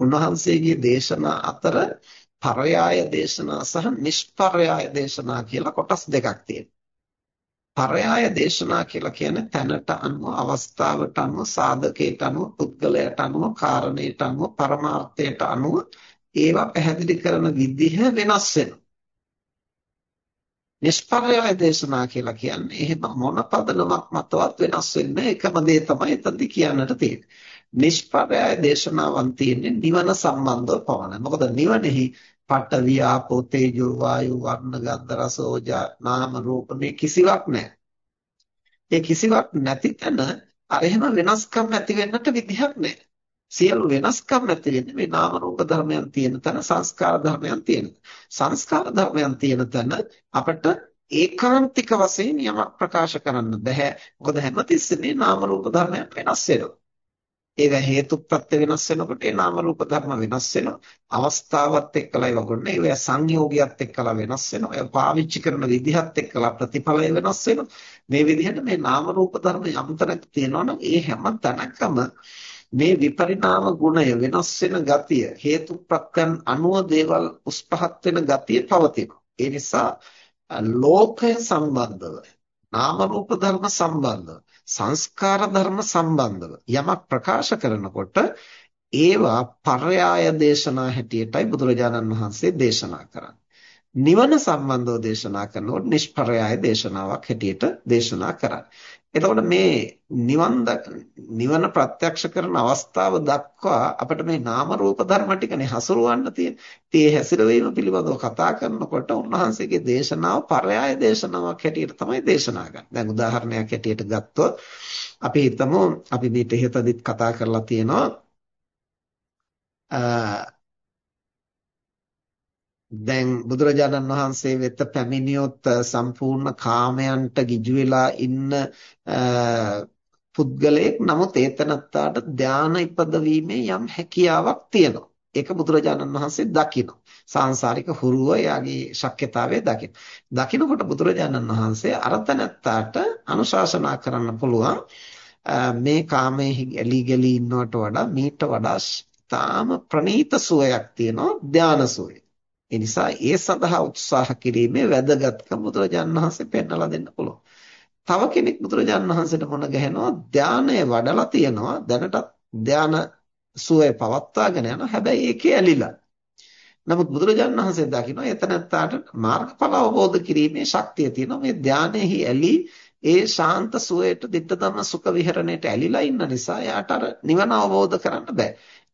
[SPEAKER 1] උන්වහන්සේගේ දේශනා අතර පරයාය දේශනා සහ නිෂ්පරයාය දේශනා කියලා කොටස් දෙකක් තියෙනවා. පරයාය දේශනා කියලා කියන්නේ තැනට අනුව අවස්ථාවට අනුව සාධකයට අනුව පුද්ගලයට අනුව කාරණයට අනුව පරමාර්ථයට අනුව ඒවා පැහැදිලි කරන විදිහ වෙනස් වෙනවා. නිෂ්පර්යාය දේශනා කියලා කියන්නේ එහෙම මොන පදනමක් මතවත් වෙනස් වෙන්නේ එකම දේ තමයි එතනදි කියන්නට තියෙන්නේ. නිෂ්පර්යාය දේශනාවන් තියෙන්නේ නිවන සම්බන්ධව පවණයි. මොකද නිවනෙහි පඨ වියාපෝ තේජෝ වායු වර්ණ ගන්ධ රස ඕජා නාම රූප මේ කිසිවක් නැහැ. ඒ කිසිවක් නැති තැන අර එහෙම වෙනස්කම් ඇති වෙන්නට විදිහක් නැහැ. සියලු වෙනස්කම් ඇති වෙන්නේ මේ නාම රූප ධර්මයන් තියෙන තැන සංස්කාර ධර්මයන් තියෙන. සංස්කාර ධර්මයන් තියෙන තැන අපිට ඒකාන්තික වශයෙන් යමක් ප්‍රකාශ කරන්න බෑ. මොකද හැමතිස්සෙම නාම රූප ධර්මයන් වෙනස් වෙනවා. ඒවා හේතුප්‍රත්‍ය වෙනස් වෙනකොට ඒ නාම රූප ධර්ම වෙනස් වෙනවා. අවස්ථාවත් එක්කලා වගොන්නේ ඒවා සංයෝගියත් එක්කලා වෙනස් වෙනවා. ඒවා පාවිච්චි කරන විදිහත් එක්කලා ප්‍රතිඵලය වෙනස් වෙනවා. මේ විදිහට මේ නාම රූප ධර්ම යම්තරක් තියෙනවා නම් ඒ හැම තැනකම මේ විපරිණාම ගුණය වෙනස් වෙන ගතිය හේතුප්‍රත්‍යයන් අනුව දේවල් උස්පහත් වෙන ගතිය පවතිනවා. ඒ නිසා ලෝකය සම්බන්ධව නාම රූප ධර්ම සම්බන්ධව සංස්කාර ධර්ම සම්බන්ධව යමක් ප්‍රකාශ කරනකොට ඒවා පර්යාය දේශනා හැටියටයි බුදුරජාණන් වහන්සේ දේශනා කරන්නේ. නිවන සම්බන්ධව දේශනා කරනකොට නිෂ්පර්යාය දේශනාවක් හැටියට දේශනා කරන්නේ. එතකොට මේ නිවන් නිවන ප්‍රත්‍යක්ෂ කරන අවස්ථාව දක්වා අපිට මේ නාම රූප ධර්ම ටිකනේ හසුරවන්න තියෙන. ඉතින් ඒ හැසිරවීම පිළිබඳව කතා කරනකොට උන්වහන්සේගේ දේශනාව පරයාය දේශනාවක් හැටියට තමයි දේශනා කරන්නේ. දැන් උදාහරණයක් හැටියට ගත්තොත් අපි හිතමු අපි මේ ඉහතදිත් කතා කරලා තියෙනවා දැන් බුදුරජාණන් වහන්සේ වෙත පැමිණියොත් සම්පූර්ණ කාමයන්ට ගිජු වෙලා ඉන්න පුද්ගලයෙක් නමුත් ඒතනත්තාට ධාන ඉපදවීමේ යම් හැකියාවක් තියෙනවා. ඒක බුදුරජාණන් වහන්සේ දකිනවා. සාංශාරික හුරුව යාගේ ශක්්‍යතාවය දකින. දකිනකොට බුදුරජාණන් වහන්සේ අරතනත්තාට අනුශාසනා කරන්න පුළුවන් මේ කාමයේ ඇලි ගලි ඉන්නවට වඩා මීට වඩා තාම ප්‍රණීත සුවයක් තියෙනවා ධාන සුවය. ඒ නිසා ඒ සඳහා උත්සාහ කිරීමේ වැදගත්කම බුදුරජාණන් වහන්සේ පෙන්වලා දෙන්න පුළුවන්. තව කෙනෙක් බුදුරජාණන් වහන්සේට මොන ගහනවා ධානය වඩලා තියනවා දැනටත් ධාන සුවය පවත්වාගෙන යනවා හැබැයි ඒකේ ඇලිලා. නමුත් බුදුරජාණන් වහන්සේ දකිනවා එතනත්තාට මාර්ගඵල අවබෝධ කිරීමේ ශක්තිය තියෙනවා මේ ධානයේහි ඇලි ඒ ශාන්ත සුවයට ditta ධම්ම සුඛ විහරණයට ඇලිලා ඉන්න නිසා එයාට අර නිවන අවබෝධ කරන්න බෑ.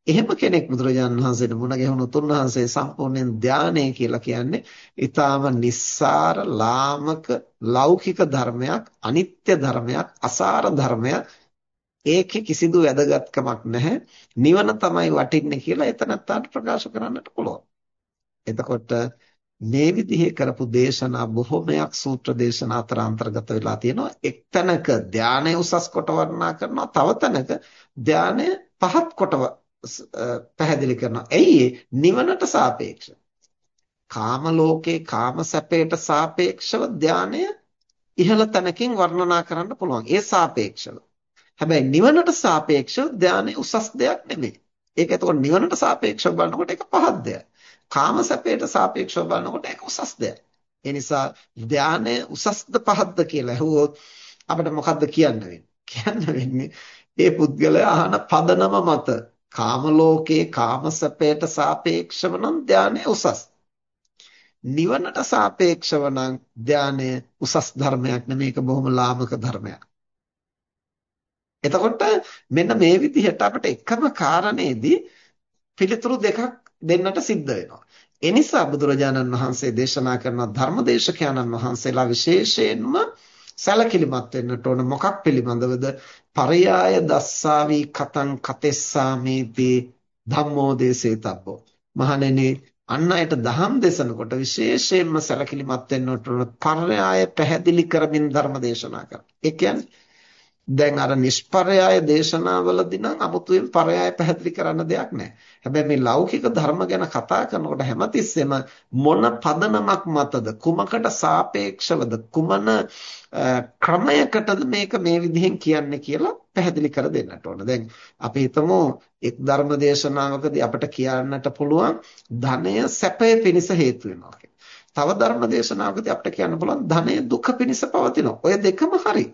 [SPEAKER 1] එහෙම කෙනෙක් බුදුරජාණන් වහන්සේට මුණ ගැහුණු තුන්වහන්සේ සම්පූර්ණයෙන් ධානය කියලා කියන්නේ ඊටාම නිස්සාර ලාමක ලෞකික ධර්මයක් අනිත්‍ය ධර්මයක් අසාර ධර්මයක්. ඒකේ කිසිදු වැදගත්කමක් නැහැ. නිවන තමයි වටින්නේ කියලා එතනත්තාට ප්‍රකාශ කරන්නට පුළුවන්. එතකොට මේ විදිහේ කරපු දේශනා බොහොමයක් සූත්‍ර දේශනා අතර අන්තර්ගත වෙලා තියෙනවා. එක්තැනක ධානය උසස් කොට වර්ණනා කරනවා. තව තැනක ධානය පහත් කොට පැහැදිලි කරනවා. ඇයි නිවනට සාපේක්ෂව. කාම ලෝකේ කාම සැපයට සාපේක්ෂව ධානය ඉහළ තැනකින් වර්ණනා කරන්න පුළුවන්. ඒ සාපේක්ෂව. හැබැයි නිවනට සාපේක්ෂව ධානය උසස් දෙයක් නෙමෙයි. ඒක එතකොට නිවනට සාපේක්ෂව බලනකොට ඒක පහත් දෙයක්. කාම සැපයට සාපේක්ෂව බලනකොට ඒක උසස් දෙයක්. ඒ නිසා ධානය උසස්ද පහත්ද කියලා ඇහුවොත් අපිට මොකද්ද කියන්න වෙන්නේ? කියන්න වෙන්නේ මේ පුද්ගලයා අහන පදනම මත කාම ලෝකයේ කාම සැපයට සාපේක්ෂව නම් ධානය උසස්. නිවනට සාපේක්ෂව නම් ධානය උසස් ධර්මයක් නෙමෙයි ඒක බොහොම ලාමක ධර්මයක්. එතකොට මෙන්න මේ විදිහට අපිට එකම කාරණේදී පිළිතුරු දෙකක් දෙන්නට සිද්ධ වෙනවා. ඒ නිසා බුදුරජාණන් වහන්සේ දේශනා කරන ධර්මදේශකයන්න් වහන්සේලා විශේෂයෙන්ම සැලකිලිමත් වෙන්නට ඕන මොකක් පිළිබඳවද? පරයාය දස්සාවි කතං කතෙස්සාමේති ධම්මෝ දේසේතබ්බෝ. මහණෙනි අන් අයට දහම් දේශනකොට විශේෂයෙන්ම සැලකිලිමත් වෙන්නට ඕන පරයාය පැහැදිලි කරමින් ධර්ම දේශනා කරන. ඒ කියන්නේ දැන් අර නිෂ්පරයාය දේශනාවලදී නම් 아무තුවෙන් පරයාය පැහැදිලි කරන්න දෙයක් නැහැ. හැබැයි මේ ලෞකික ධර්ම ගැන කතා කරනකොට හැමතිස්සෙම මොන පදනමක් මතද කුමකට සාපේක්ෂවද කුමන ක්‍රමයකටද මේක මේ විදිහෙන් කියන්නේ කියලා පැහැදිලි කර දෙන්නට ඕන. දැන් අපි හිතමු එක් ධර්ම දේශනාවකදී අපිට කියන්නට පුළුවන් ධනය සැපය පිණිස හේතු වෙනවා තව ධර්ම දේශනාවකදී අපිට කියන්න පුළුවන් ධනය දුක පිණිස පවතිනවා. ඔය දෙකම හරි.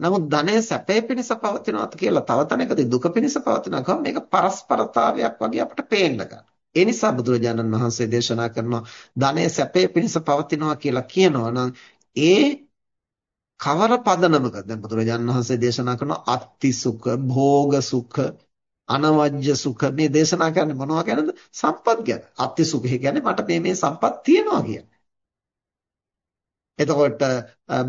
[SPEAKER 1] නමුත් ධනය සැපේ පිණිස පවතිනවා කියලා තව තැනකදී දුක පිණිස පවතිනවා කියම මේක පරස්පරතාවයක් වගේ අපිට පේන්න ගන්නවා. ඒ නිසා බුදුරජාණන් වහන්සේ දේශනා කරනවා ධනය සැපේ පිණිස පවතිනවා කියලා කියනවා නම් ඒ කවර පදනමක දැන් බුදුරජාණන් වහන්සේ දේශනා කරන අත්ති සුඛ, භෝග සුඛ, අනවජ්‍ය සුඛ මේ දේශනා කරන්නේ මොනවා ගැනද? සම්පත් ගැන. අත්ති සුඛය කියන්නේ මට මේ මේ සම්පත් තියෙනවා කියන්නේ. එතකොට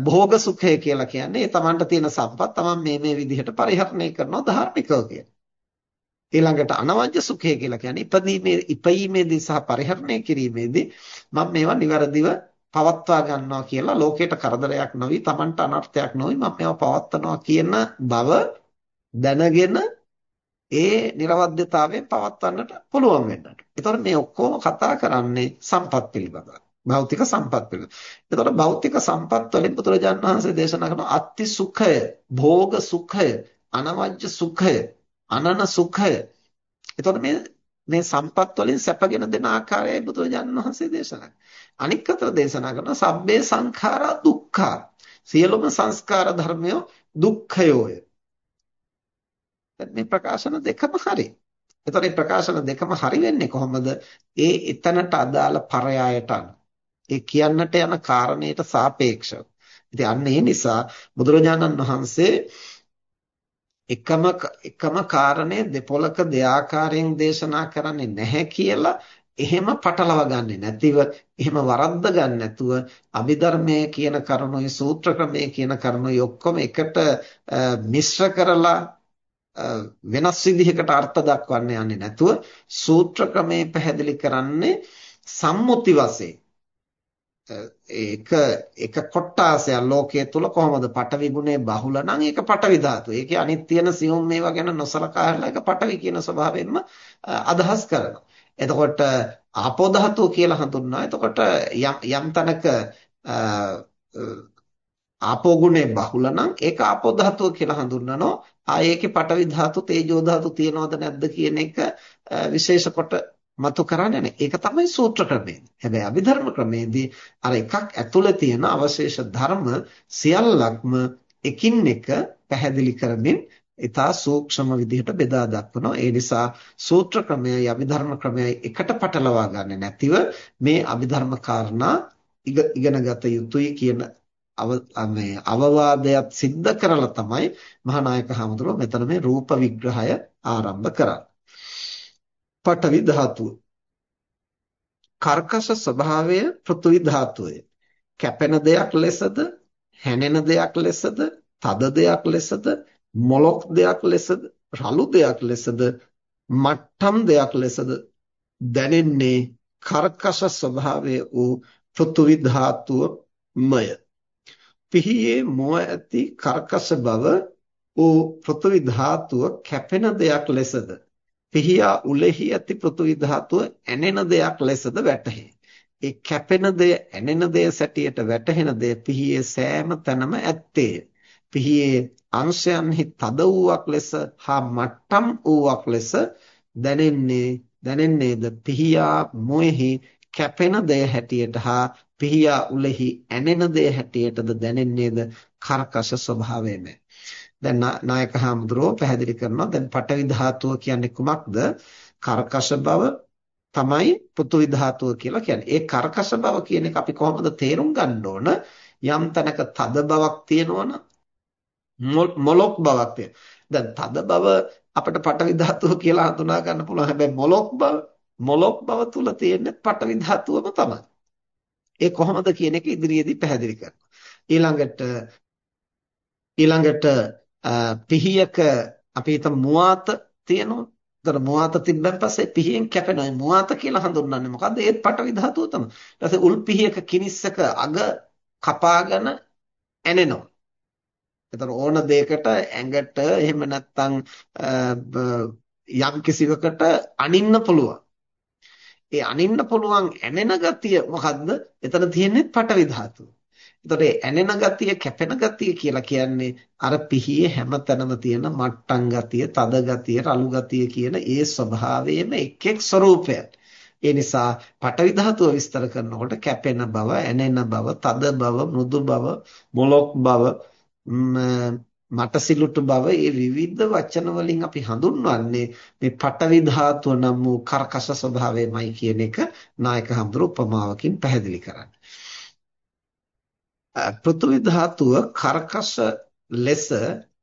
[SPEAKER 1] භෝග සුඛය කියලා කියන්නේ තමන්ට තියෙන සම්පත් තමන් මේ මේ විදිහට පරිහරණය කරනවා ධාර්මිකව කියන. ඊළඟට අනවජ්‍ය සුඛය කියලා කියන්නේ ඉපදීමේ ඉපීමේදී සහ පරිහරණය කිරීමේදී මම මේවා નિවරදිව පවත්වා ගන්නවා කියලා ලෝකයට කරදරයක් නොවි තමන්ට අනර්ථයක් නොවි මම මේවා පවත්නවා කියන බව දැනගෙන ඒ නිර්වද්‍යතාවයෙන් පවත්වන්නට පුළුවන් වෙන්නට. ඒතකොට මේ ඔක්කොම කතා කරන්නේ සම්පත් පිළිබඳව. භෞතික සම්පත් පිළිබඳ. එතකොට භෞතික සම්පත් වලින් බුදුරජාණන් වහන්සේ දේශනා කරන අත්ති සුඛය, භෝග සුඛය, අනවජ්‍ය සුඛය, අනන සුඛය. එතකොට මේ මේ සම්පත් වලින් සැපගෙන දෙන ආකාරයයි බුදුරජාණන් වහන්සේ දේශනා අනික් අතර දේශනා කරන සබ්බේ සංඛාරා දුක්ඛා. සියලුම සංස්කාර ධර්මය දුක්ඛයෝය. මේ ප්‍රකාශන දෙකම හරි. එතකොට මේ ප්‍රකාශන දෙකම හරි වෙන්නේ කොහොමද? ඒ එතනට අදාළ පරයායට අනුව. ඒ කියන්නට යන කාරණයට සාපේක්ෂව. ඉතින් අන්න ඒ නිසා බුදුරජාණන් වහන්සේ එකම එකම කාරණය දෙපොලක දෙආකාරයෙන් දේශනා කරන්නේ නැහැ කියලා එහෙම පටලව ගන්නෙ නැතිව එහෙම වරද්ද ගන්න නැතුව අභිධර්මයේ කියන කරුණුයි සූත්‍ර ක්‍රමයේ කියන කරුණුයි ඔක්කොම එකට මිශ්‍ර කරලා වෙනස් විදිහකට අර්ථ දක්වන්න යන්නේ නැතුව සූත්‍ර ක්‍රමයේ පැහැදිලි කරන්නේ සම්මුති වශයෙන් ඒක එක කොටාසයක් ලෝකයේ තුල කොහොමද පටවි ගුණේ බහුල නම් ඒක පටවි ධාතු. ඒකේ අනිත් තියෙන සියුම් මේවා ගැන නොසලකා හරලා ඒක පටවි කියන ස්වභාවයෙන්ම අදහස් කරනවා. එතකොට ආපෝ ධාතුව කියලා හඳුන්වනවා. එතකොට යම් යම් තැනක ආපෝ ගුණේ බහුල නම් ඒක ආපෝ ධාතුව කියලා හඳුන්වනවා. ආයේකේ පටවි ධාතු තේජෝ ධාතු තියෙනවද නැද්ද කියන එක විශේෂ කොට මතු කරන්නේ නැහැ. ඒක තමයි සූත්‍ර ක්‍රමය. හැබැයි අභිධර්ම ක්‍රමයේදී අර එකක් ඇතුළේ තියෙන අවශේෂ ධර්ම සියල්ලක්ම එකින් එක පැහැදිලි කරමින් ඊටා සූක්ෂම විදිහට බෙදා දක්වනවා. ඒ නිසා සූත්‍ර ක්‍රමයයි අභිධර්ම ක්‍රමයයි එකට පටලවා ගන්න නැතිව මේ අභිධර්ම කාරණා ඉගෙනගත යුතුයි කියන මේ අවවාදයක් සිද්ධ කරලා තමයි මහානායක හඳුරෝ මෙතන මේ රූප විග්‍රහය ආරම්භ කරන්නේ. පඨවි ධාතුව. කර්කශ ස්වභාවය පෘථුවි ධාතුවේ. කැපෙන දෙයක් ලෙසද, හැනෙන දෙයක් ලෙසද, තද දෙයක් ලෙසද, මොලොක් දෙයක් ලෙසද, රළු දෙයක් ලෙසද, මට්ටම් දෙයක් ලෙසද? දැනෙන්නේ කර්කශ ස්වභාවය වූ පෘථුවි ධාතුවමය. පිහියේ මොව ඇති කර්කශ බව වූ පෘථුවි ධාතුව කැපෙන දෙයක් ලෙසද? පිහියා උලෙහි ඇති පෘථුවි ධාතුව ඇනෙන දෙයක් ලෙසද වැටහේ. ඒ කැපෙන දෙය ඇනෙන දෙය සැටියට වැටහෙන දෙය පිහියේ සෑම තැනම ඇත්තේ. පිහියේ අංශයන්හි තද වූවක් ලෙස හා මට්ටම් වූවක් ලෙස දැනෙන්නේ දැනෙන්නේද පිහියා මොෙහි කැපෙන දෙය හැටියට හා පිහියා උලෙහි ඇනෙන දෙය හැටියටද දැනෙන්නේද කර්කශ ස්වභාවයෙන්ම දැන් නායක හාමුදුරුවෝ පැහැදිලි කරනවා දැන් පඨවි ධාතුව කියන්නේ කුමක්ද කර්කශ බව තමයි පෘථුවි ධාතුව කියලා කියන්නේ. ඒ කර්කශ බව කියන එක අපි කොහොමද තේරුම් ගන්න ඕන? යම් තැනක තද බවක් තියෙනවනම් මොලොක් බවක් තියෙනවා. දැන් තද බව අපිට පඨවි ධාතුව කියලා හඳුනා ගන්න පුළුවන්. හැබැයි මොලොක් බව මොලොක් බව තුල තියෙන පඨවි ධාතුවම තමයි. ඒ කොහොමද කියන එක ඉදිරියේදී පැහැදිලි කරනවා. ඊළඟට ඊළඟට පිහියක අපි හිතමු මුවාත තියෙනවා. එතන මුවාත තිබ්බන් පස්සේ පිහියෙන් කැපෙනවා. මුවාත කියලා හඳුන්වන්නේ මොකද්ද? ඒත් පටවි ධාතුව තමයි. ඊට පස්සේ උල් පිහියක කිනිස්සක අග කපාගෙන ඇනෙනවා. එතන ඕන දෙයකට ඇඟට එහෙම නැත්නම් යම් කිසිවකට අනින්න පුළුවන්. ඒ අනින්න පුළුවන් ඇනෙන ගතිය මොකද්ද? එතන තියෙන්නේ පටවි ධාතුව. එතකොට ඇනෙන ගතිය කැපෙන ගතිය කියලා කියන්නේ අර පිහියේ හැමතැනම තියෙන මට්ටම් ගතිය, තද ගතිය, රළු ගතිය කියන ඒ ස්වභාවයේම එක් එක් ස්වરૂපයක්. ඒ නිසා පටවි ධාතුව විස්තර කරනකොට කැපෙන බව, ඇනෙන බව, තද බව, මෘදු බව, මොලොක් බව, මටසිලුටු බව මේ විවිධ වචන වලින් අපි හඳුන්වන්නේ මේ පටවි ධාතුව නම් වූ කර්කශ ස්වභාවයමයි කියන එක නායක හඳුරු උපමාවකින් පැහැදිලි කරන්නේ. පෘථුවි ධාතුව කර්කශ ලෙස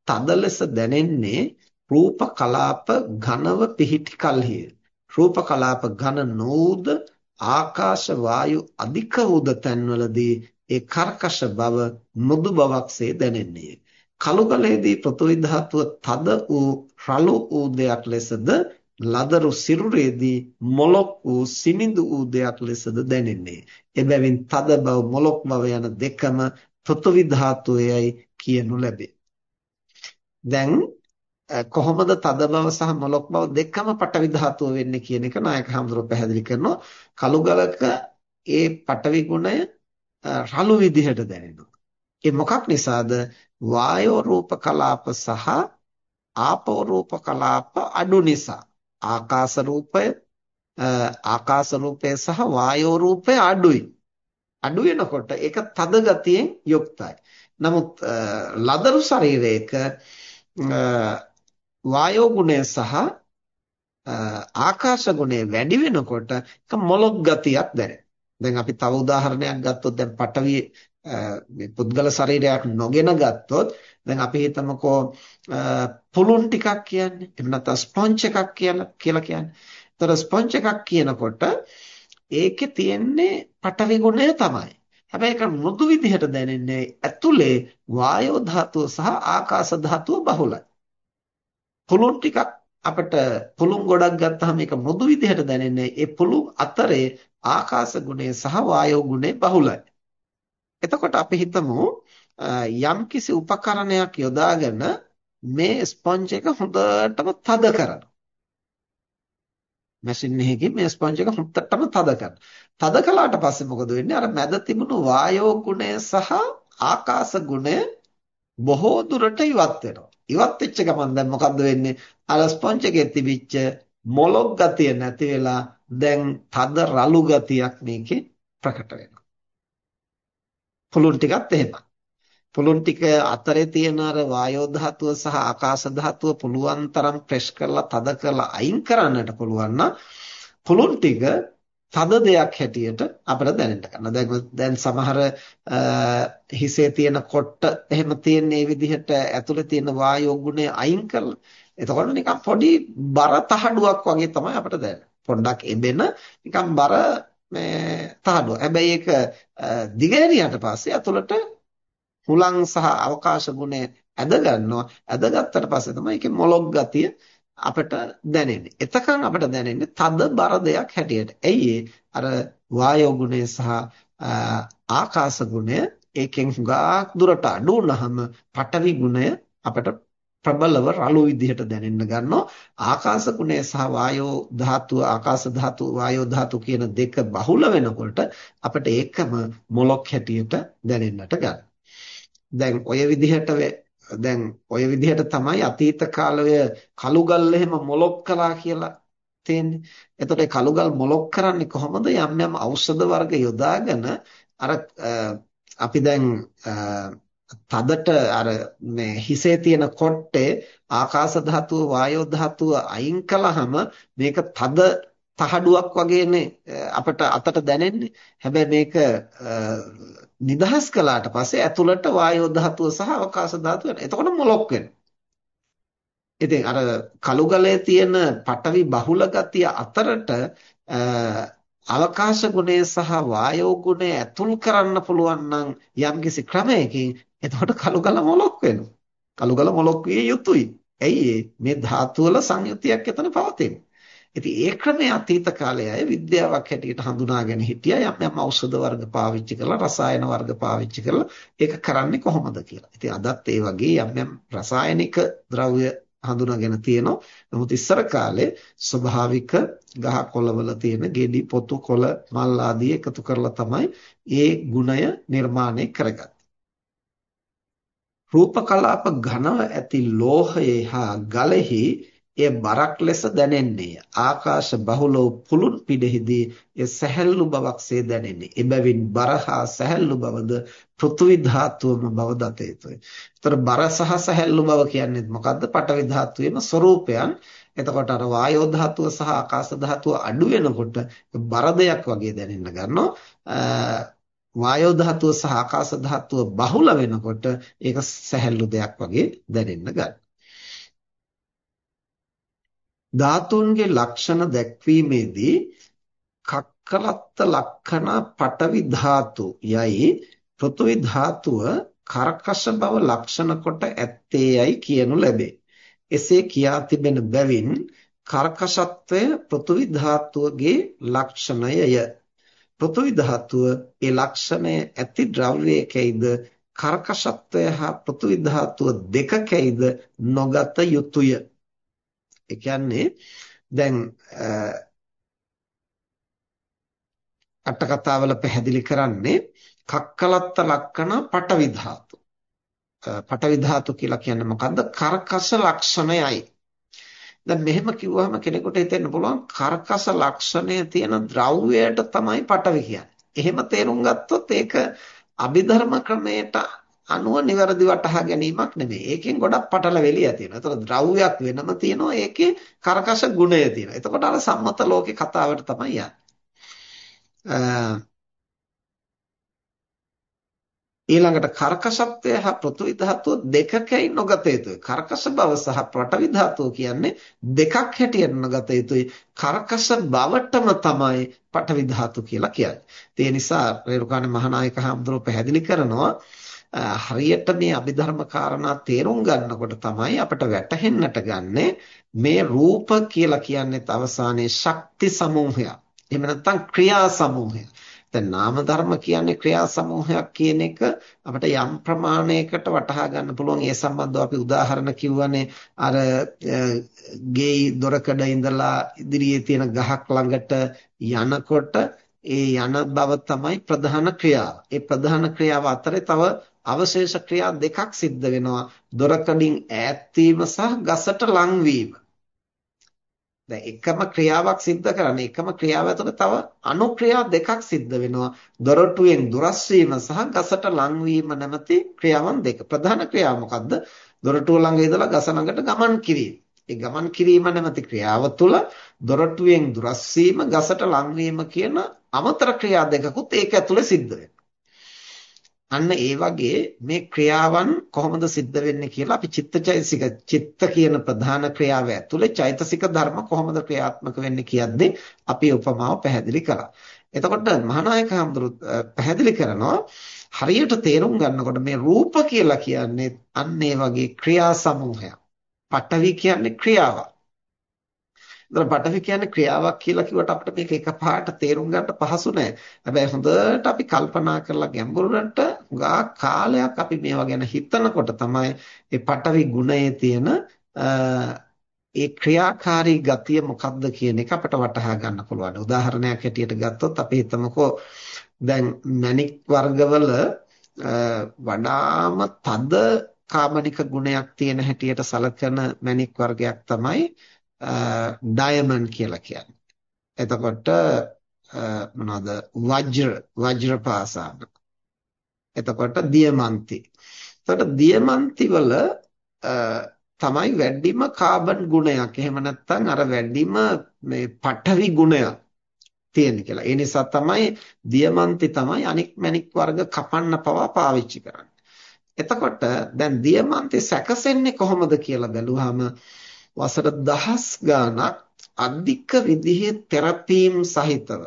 [SPEAKER 1] තද ලෙස දැනෙන්නේ රූප කලාප ඝනව පිහිටි කල්හිය. රූප කලාප ඝන නෝද ආකාශ වායු අධික උද තැන්වලදී ඒ කර්කශ බව මෘදු බවක්සේ දැනෙන්නේ. කලුගලේදී පෘථුවි ධාතුව තද වූ රළු වූ දෙයක් ලෙසද ලදරු සිරුරේදී මොලොක් වූ සිනිඳු වූ දෙයක් ලෙසද දැනෙන්නේ. එබැවින් තද බව මොලොක් බව යන දෙකම පෘථුවි ධාතුවේයි කියනු ලැබේ. දැන් කොහොමද තද බව සහ මොලොක් බව දෙකම පටවි ධාතුව වෙන්නේ කියන එක නායක හඳුර පැහැදිලි කරනවා. කලුගලක ඒ පටවි ගුණය රළු විදිහට දැනෙනවා. ඒ මොකක් නිසාද? වායෝ රූප කලාප සහ ආපෝ රූප කලාප අඩු නිසා. ආකාශ රූපය ආකාශ රූපය සහ වායෝ රූපය අඩුයි. අඩු වෙනකොට ඒක තද ගතියෙන් යුක්තයි. නමුත් ලදරු ශරීරයක වායෝ ගුණය සහ ආකාශ ගුණය වැඩි වෙනකොට ඒක මොලොක් ගතියක් දැනෙනවා. දැන් අපි තව උදාහරණයක් ගත්තොත් දැන් පටවි මේ පුද්ගල ශරීරයක් නොගෙන ගත්තොත් දැන් අපි හිතමුකෝ පුළුන් ටිකක් කියන්නේ එහෙම නැත්නම් ස්පොන්ජ් එකක් කියලා කියලා කියන්නේ. ඒතර ස්පොන්ජ් එකක් කියනකොට ඒකේ තියෙන්නේ පටවි ගුණය තමයි. හැබැයි ඒක මෘදු විදිහට දැනෙන්නේ ඇතුලේ වායෝ ධාතුව සහ ආකාශ ධාතුව බහුලයි. පුළුන් ටිකක් අපිට පුළුන් ගොඩක් ගත්තාම මේක මෘදු විදිහට දැනෙන්නේ ඒ පුළුන් අතරේ ආකාශ ගුණය සහ වායෝ ගුණය බහුලයි. එතකොට අපි හිතමු යම්කිසි උපකරණයක් යොදාගෙන මේ ස්පොන්ජ් එක හොඳටම තද කරනවා. මැෂින් එකකින් මේ ස්පොන්ජ් එක හොඳටම තද කරනවා. තද කළාට පස්සේ මොකද වෙන්නේ? අර මැද තිබුණු වායෝ ගුණය සහ ආකාශ ගුණය බොහෝ දුරට ඉවත් වෙනවා. ඉවත් වෙච්ච ගමන් දැන් මොකද්ද වෙන්නේ? අර ස්පොන්ජ් එකේ තිබිච්ච මොලොක් ගතිය නැති වෙලා දැන් තද රළු ගතියක් මේකේ ප්‍රකට වෙනවා. පුළුන් ටිකත් එහෙමයි. පුළුන් ටික අතරේ තියෙන අර වායෝ ධාතුව සහ ආකාශ ධාතුව පුළුවන් තරම් ප්‍රෙස් කරලා තද කරලා අයින් කරන්නට පුළුවන් නම් පුළුන් ටික තද දෙයක් හැටියට අපිට දැනෙන්න ගන්නවා. දැන් දැන් සමහර හිසේ තියෙන කොට්ට එහෙම තියෙන මේ විදිහට ඇතුලේ තියෙන වායෝ ගුණය අයින් කරලා. එතකොට නිකන් පොඩි බර තහඩුවක් වගේ තමයි අපිට දැනෙන්නේ. පොඩ්ඩක් එබෙන නිකන් බර මේ තහඩුව. හැබැයි ඒක දිගහැරියට පස්සේ ඇතුළට හුලං සහ අවකාශ ගුණය ඇද ගන්නවා. ඇද ගත්තට පස්සේ තමයි ඒකේ මොලොක් ගතිය අපිට දැනෙන්නේ. එතකන් අපිට දැනෙන්නේ තද බර දෙයක් හැටියට. ඇයි අර වායෝ ගුණය සහ ආකාශ ගුණය ඒකෙන් හුඟක් දුරට අඩු වුනහම පඨවි ගුණය අපිට ප්‍රබලව රළු විදිහට දැනෙන්න ගන්නවා ආකාශ ගුණය සහ වායෝ ධාතුව ආකාශ ධාතුව වායෝ ධාතුව කියන දෙක බහුල වෙනකොට අපිට ඒකම මොලොක් හැටියට දැනෙන්නට ගන්නවා දැන් ඔය විදිහට දැන් ඔය විදිහට තමයි අතීත කාලයේ කළුගල් එහෙම මොලොක් කළා කියලා තියෙන්නේ. එතකොට කළුගල් මොලොක් කරන්නේ කොහොමද? යම් යම් ඖෂධ වර්ග යොදාගෙන අර අපි දැන් තදට අර මේ හිසේ තියෙන කොට්ටේ ආකාශ ධාතුව වායෝ ධාතුව අයින් කළාම මේක තද තහඩුවක් වගේනේ අපිට අතට දැනෙන්නේ. හැබැයි මේක නිදහස් කළාට පස්සේ ඇතුළට වායෝ ධාතුව සහ අවකාශ ධාතුව වෙනවා. එතකොට මොලොක් වෙනවා. ඉතින් අර කළු ගලේ තියෙන පටවි බහුල ගතිය අතරට අවකාශ ගුණය සහ වායෝ ගුණය ඇතුල් කරන්න පුළුවන් නම් යම්කිසි ක්‍රමයකින් එතකොට කළු ගල මොලොක් වෙනවා. කළු ගල මොලොක් විය යුතුයි. ඇයි මේ ධාතු වල සංයුතියක් එතන පවතිනවා. ඉතින් ඒ ක්‍රමය අතීත කාලයේ අය විද්‍යාවක් හැටියට හඳුනාගෙන හිටියා යම් යම් ඖෂධ වර්ග පාවිච්චි කරලා රසායන වර්ග පාවිච්චි කරලා ඒක කරන්නේ කොහොමද කියලා. ඉතින් අදත් ඒ වගේ යම් යම් රසායනික ද්‍රව්‍ය හඳුනාගෙන තියෙනවා. නමුත් ඉස්සර කාලේ ස්වභාවික ගහ කොළවල තියෙන ගෙඩි පොතු කොළ මල් ආදී එකතු කරලා තමයි ඒ ගුණය නිර්මාණය කරගත්තේ. රූප කලාප ඝනව ඇති ලෝහයේ හා ගලෙහි එය බරක් ලෙස දැනෙන්නේ ආකාශ බහුල වූ පුළුන් පිඩෙහිදී එය සැහැල්ලු බවක්සේ දැනෙන්නේ එබැවින් බර හා සැහැල්ලු බවද පෘථුවි ධාතුවම බව දත යුතුය. ඒතර බර සහ සැහැල්ලු බව කියන්නේ මොකද්ද? පඨවි ධාතුවේම ස්වરૂපයන්. එතකොට අර වායෝ ධාතුව සහ ආකාශ ධාතුව අඩු වෙනකොට බර දෙයක් වගේ දැනෙන්න ගන්නවා. වායෝ ධාතුව සහ ආකාශ ධාතුව බහුල වෙනකොට ඒක සැහැල්ලු දෙයක් වගේ දැනෙන්න ගන්නවා. ධාතුන්ගේ ලක්ෂණ දැක්වීමේදී කක්කලත්ත ලක්ෂණ පටවි ධාතු යයි පෘථුවි ධාතුව කර්කශ බව ලක්ෂණ කොට ඇත්තේයයි කියනු ලැබේ. එසේ කියා තිබෙන බැවින් කර්කශත්වය පෘථුවි ධාතුවගේ ලක්ෂණයය. පෘථුවි ධාතුව ඒ ලක්ෂණය ඇති ද්‍රව්‍යයකයිද කර්කශත්වය හා පෘථුවි ධාතුව දෙකකයිද නොගත යුතුය. ඒ කියන්නේ දැන් අට කතාවල පැහැදිලි කරන්නේ කක්කලත්ත ලක්කන පටවි ධාතු. පටවි ධාතු කියලා කියන්නේ මොකද්ද? කර්කශ ලක්ෂණයයි. දැන් මෙහෙම කිව්වහම කෙනෙකුට හිතෙන්න පුළුවන් කර්කශ ලක්ෂණය තියෙන ද්‍රව්‍යයට තමයි පටවි කියන්නේ. එහෙම තේරුම් ගත්තොත් ඒක අභිධර්ම ක්‍රමයට අනුව નિවරදි වටහා ගැනීමක් නෙමෙයි. ඒකෙන් ගොඩක් පටලැවිලිය තියෙනවා. ඒතර ද්‍රව්‍යයක් වෙනම තියෙනවා. ඒකේ කරකශ ගුණය තියෙනවා. එතකොට අර සම්මත ලෝකේ කතාවට තමයි යන්නේ. ඊළඟට කර්කශත්වය හා පෘථිවි ධාතුව දෙකකයි නොගත යුතුයි. කර්කශ බව සහ පඨවි ධාතුව කියන්නේ දෙකක් හැටියට නොගත යුතුයි. කර්කශ බවටම තමයි පඨවි ධාතු කියලා කියන්නේ. ඒ නිසා රේරුකාණේ මහානායක හඳුරෝ පැහැදිලි කරනවා හරියට මේ අභිධර්ම කාරණා තේරුම් ගන්නකොට තමයි අපිට වැටහෙන්නට ගන්නෙ මේ රූප කියලා කියන්නේ අවසානයේ ශක්ති සමූහයක්. එහෙම නැත්නම් ක්‍රියා සමූහයක්. දැන් නාම ධර්ම කියන්නේ ක්‍රියා සමූහයක් කියන එක අපිට යම් ප්‍රමාණයකට වටහා ගන්න පුළුවන් ඒ සම්බන්ධව අපි උදාහරණ කිව්වනේ අර ගෙයි දොරකඩ ඉඳලා ඉදිරියේ තියෙන ගහක් ළඟට යනකොට ඒ යන බව තමයි ප්‍රධාන ක්‍රියාව. ඒ ප්‍රධාන ක්‍රියාව අතරේ තව අවශේෂ ක්‍රියා දෙකක් සිද්ධ වෙනවා දොරකඩින් ඈත් සහ ගසට ලංවීම. දැන් එකම ක්‍රියාවක් සිද්ධ කරන්නේ එකම ක්‍රියාව ඇතුළත තව අනුක්‍රියා දෙකක් සිද්ධ වෙනවා දොරටුවෙන් දුරස් සහ ගසට ලංවීම නැමැති ක්‍රියාවන් දෙක. ප්‍රධාන ක්‍රියාව මොකද්ද? දොරටුව ළඟ ඉඳලා ගස ළඟට ගමන් කිරීම. ඒ ගමන් කිරීම නැමැති ක්‍රියාව තුළ දොරටුවෙන් දුරස් වීම, ගසට ලං කියන අමතර ක්‍රියා දෙකකුත් ඒක ඇතුලේ සිද්ධ අන්න ඒ වගේ මේ ක්‍රියාවන් කොහොමද සිද්ධ වෙන්නේ කියලා අපි චිත්තචෛතසික චිත්ත කියන ප්‍රධාන ක්‍රියාව ඇතුලේ චෛතසික ධර්ම කොහොමද ක්‍රියාත්මක වෙන්නේ කියද්දී අපි උපමාව පැහැදිලි කළා. එතකොට මහානායක හඳුරු පැහැදිලි කරනවා හරියට තේරුම් ගන්නකොට මේ රූප කියලා කියන්නේ අන්න ඒ වගේ ක්‍රියා සමූහයක්. පඨවි කියන්නේ ක්‍රියාවක්. ඒතර පඨවි කියන්නේ ක්‍රියාවක් කියලා කිව්වට අපිට මේක එකපාරට තේරුම් ගන්න පහසු නෑ. හැබැයි හොඳට අපි කල්පනා කරලා ගැඹුරට ගා කාලයක් අපි මේවා ගැන හිතනකොට තමයි මේ පඨවි ගුණයේ තියෙන ඒ ක්‍රියාකාරී ගතිය මොකක්ද කියන එක අපිට වටහා ගන්න පුළුවන්. උදාහරණයක් හැටියට ගත්තොත් අපි හිතමුකෝ දැන් මැණික් වර්ගවල වඩාම තද කාබනික ගුණයක් තියෙන හැටියට සලකන මැණික් වර්ගයක් තමයි ඩයමන්ඩ් කියලා කියන්නේ. එතකොට මොනවද වජ්‍ර වජ්‍ර පාසාන. එතකොට දියමන්ති. එතකොට දියමන්ති වල තමයි වැඩිම කාබන් ගුණයක්. එහෙම නැත්නම් අර වැඩිම මේ පඨවි ගුණයක් තියෙන කියලා. ඒ නිසා තමයි දියමන්ති තමයි අනික් මැණික් වර්ග කපන්න පවා පාවිච්චි කරන්නේ. එතකොට දැන් දියමන්ති සැකසෙන්නේ කොහොමද කියලා බැලුවාම වසර දහස් ගාණක් අධික විදිහේ තෙරපීම් සහිතව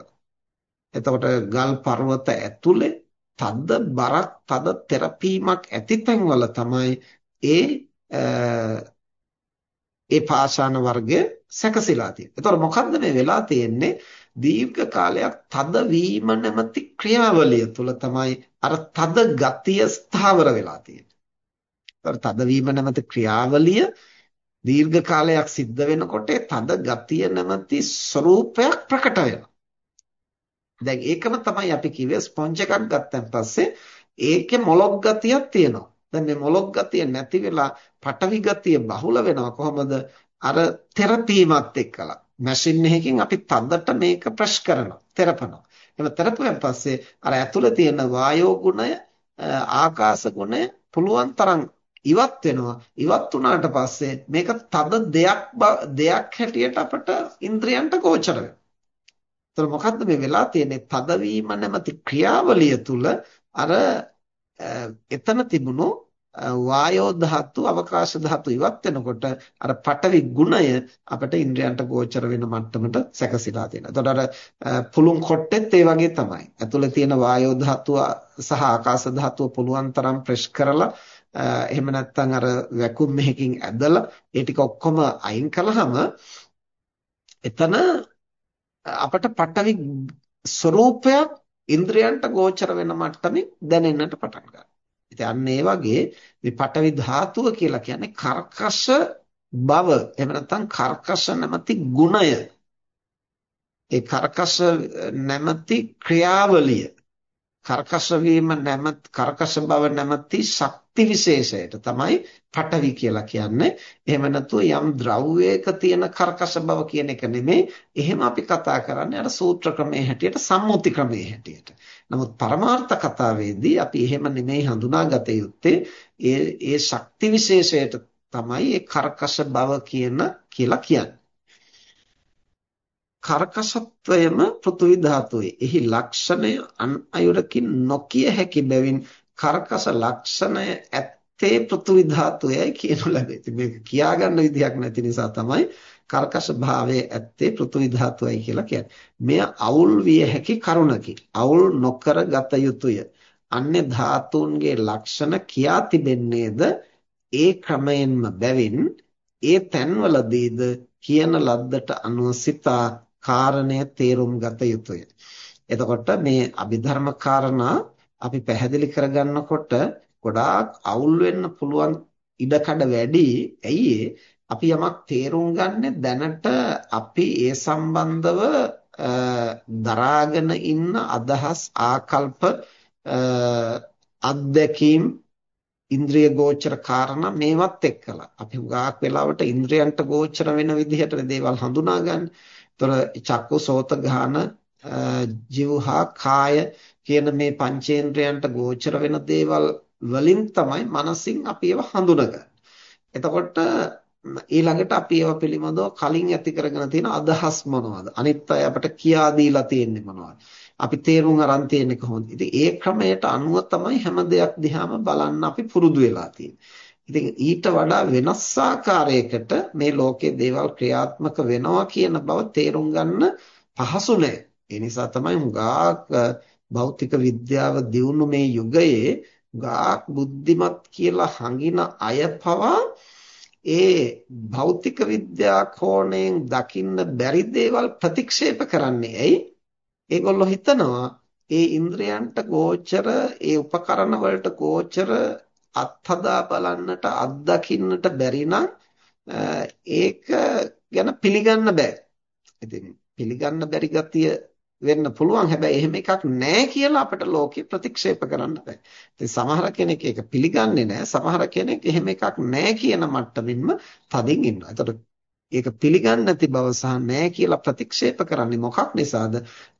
[SPEAKER 1] එතකොට ගල් පර්වත ඇතුලේ තද බරක් තද තෙරපීමක් ඇති තැන්වල තමයි ඒ ඒ පාෂාණ වර්ගය සැකසීලා තියෙන්නේ. එතකොට මොකද්ද මේ වෙලා තියෙන්නේ? දීර්ඝ කාලයක් තද වීම නැමැති ක්‍රියාවලිය තුල තමයි අර තද ගතිය ස්ථාවර වෙලා තියෙන්නේ. එතකොට තද වීම නැමැති ක්‍රියාවලිය දීර්ඝ කාලයක් සිද්ධ වෙනකොට තද ගතිය නැමැති ස්වરૂපයක් ප්‍රකට වෙනවා. දැන් ඒකම තමයි අපි කිව්වේ ස්පොන්ජ් එකක් ගත්තන් පස්සේ ඒකේ මොලොක් ගතියක් තියෙනවා. දැන් මේ මොලොක් ගතිය නැති වෙලා පටවි ගතිය බහුල වෙනවා කොහොමද? අර තෙරපීමත් එක්කලා. මැෂින් එකකින් අපි තදට මේක ප්‍රෙස් කරනවා, තෙරපනවා. එහෙම තෙරපුවෙන් පස්සේ අර ඇතුළේ තියෙන වායෝ ගුණය, ආකාශ ගුණය පුළුවන් තරම් ඉවත් වෙනවා. ඉවත් වුණාට පස්සේ මේක තද දෙයක් දෙයක් හැටියට අපට ඉන්ද්‍රයන්ට ගෝචර වෙනවා. එතකොට මොකද්ද මේ වෙලා තියෙන්නේ? තදවීම නැමැති ක්‍රියාවලිය තුල අර එතන තිබුණු වායෝ ධාතු අවකාශ ධාතු ඉවත් වෙනකොට අර පටවි ගුණය අපිට ඉන්ද්‍රයන්ට ගෝචර වෙන මට්ටමට සැකසීලා තියෙනවා. එතකොට අර පුළුන් කොට්ටෙත් ඒ වගේ තමයි. ඇතුළේ තියෙන වායෝ ධාතුව සහ ආකාශ ධාතුව පුළුවන් තරම් ප්‍රෙස් කරලා එහෙම නැත්නම් අර වැකුම් එකකින් ඇදලා ඒ ටික ඔක්කොම අයින් කළාම එතන අපට පටවි ස්වરૂපයක් ඉන්ද්‍රයන්ට ගෝචර වෙන මට්ටමින් දැනෙන්නට පටන් ගන්නවා. ඉතින් අන්න ඒ වගේ මේ පටවි ධාතුව කියලා කියන්නේ කර්කශ බව. එහෙම නැත්නම් කර්කශ නැමැති ගුණය. ඒ කර්කශ නැමැති ක්‍රියාවලිය. කර්කශ වීම නැමැත් කර්කශ බව නැමැති ශක්ති විශේෂයට තමයි පඨවි කියලා කියන්නේ. එහෙම නැතුව යම් ද්‍රව්‍යයක තියෙන කර්කශ බව කියන එක නෙමෙයි. එහෙම අපි කතා කරන්නේ අර සූත්‍ර ක්‍රමයේ හැටියට සම්මුති ක්‍රමයේ හැටියට. නමුත් පරමාර්ථ කතාවේදී අපි එහෙම නෙමෙයි හඳුනාගත යුත්තේ ඒ ඒ ශක්ති විශේෂයට තමයි ඒ කර්කශ බව කියන කියලා කියන්නේ. කර්කශත්වයම පෘථුවි ධාතුවේ. එහි ලක්ෂණය අන් අයුරකින් නොකිය හැකි බැවින් කර්කශ ලක්ෂණය ඇත්තේ පෘථුවි ධාතුවේයි කියනු ලැබේ. ඉතින් මේක කියාගන්න විදිහක් නැති නිසා තමයි කර්කශ භාවයේ ඇත්තේ පෘථුවි ධාතුවයි කියලා කියන්නේ. මෙය අවුල් විය හැකි කරුණකි. අවුල් නොකර ගත යුතුය. අන්‍ය ධාතුන්ගේ ලක්ෂණ කියා තිබෙන්නේද ඒ ක්‍රමයෙන්ම බැවින් ඒ තැන්වලදීද කියන ලද්දට අනුව සිතා කාරණය තේරුම් ගත යුතුය. එතකොට මේ අභිධර්ම කාරණා අපි පැහැදිලි කරගන්නකොට ගොඩාක් අවුල් වෙන්න පුළුවන් ඉඩකඩ වැඩි. ඇයි අපි යමක් තේරුම් ගන්න දැනට අපි ඒ සම්බන්ධව දරාගෙන ඉන්න අදහස් ආකල්ප අත්දැකීම් ඉන්ද්‍රිය ගෝචර කාරණා මේවත් එක්කලා. අපි හුඟක් වෙලාවට ඉන්ද්‍රයන්ට ගෝචර වෙන විදිහට දේවල් හඳුනාගන්නේ. එතකොට චක්කු සෝත ගාන ජීවහා කාය කියන මේ පංචේන්ද්‍රයන්ට ගෝචර වෙන දේවල් වලින් තමයි මනසින් අපි ඒවා හඳුනගන්නේ. එතකොට ඊළඟට අපි ඒවා පිළිබඳව කලින් ඇති කරගෙන තියෙන අදහස් මොනවද? අනිත් අය අපට කියා දීලා තියෙන්නේ මොනවද? අපි තේරුම් අරන් තියෙන්නේ කොහොමද? ඉතින් ඒ ක්‍රමයට අනුව තමයි හැම දෙයක් දිහාම බලන්න අපි පුරුදු වෙලා තියෙන්නේ. ඉතින් ඊට වඩා වෙනස් ආකාරයකට මේ ලෝකයේ දේවල් ක්‍රියාත්මක වෙනවා කියන බව තේරුම් ගන්න පහසු නෑ. ඒ නිසා තමයි හුඟක් භෞතික විද්‍යාව දියුණු මේ යුගයේ හුඟක් බුද්ධිමත් කියලා හඟින අය පවා ඒ භෞතික විද්‍යා කෝණයෙන් දකින්න බැරි දේවල් ප්‍රතික්ෂේප කරන්නේ ඇයි? ඒගොල්ලෝ හිතනවා ඒ ඉන්ද්‍රයන්ට ගෝචර ඒ උපකරණ වලට ගෝචර අත්හදා බලන්නට අත්දකින්නට බැරි නම් ඒක ගැන පිළිගන්න බෑ. ඉතින් පිළිගන්න බැරි ගතිය වෙන්න පුළුවන්. හැබැයි එහෙම එකක් නැහැ කියලා අපිට ලෝකෙ ප්‍රතික්ෂේප කරන්න බෑ. ඉතින් සමහර කෙනෙක් ඒක පිළිගන්නේ නැහැ. සමහර කෙනෙක් එහෙම එකක් නැහැ කියන මට්ටමින්ම තදින් ඉන්නවා. එතකොට ඒක පිළිගන්නේ නැති බව සහ නැහැ කියලා ප්‍රතික්ෂේප කරන්නේ මොකක් නිසාද?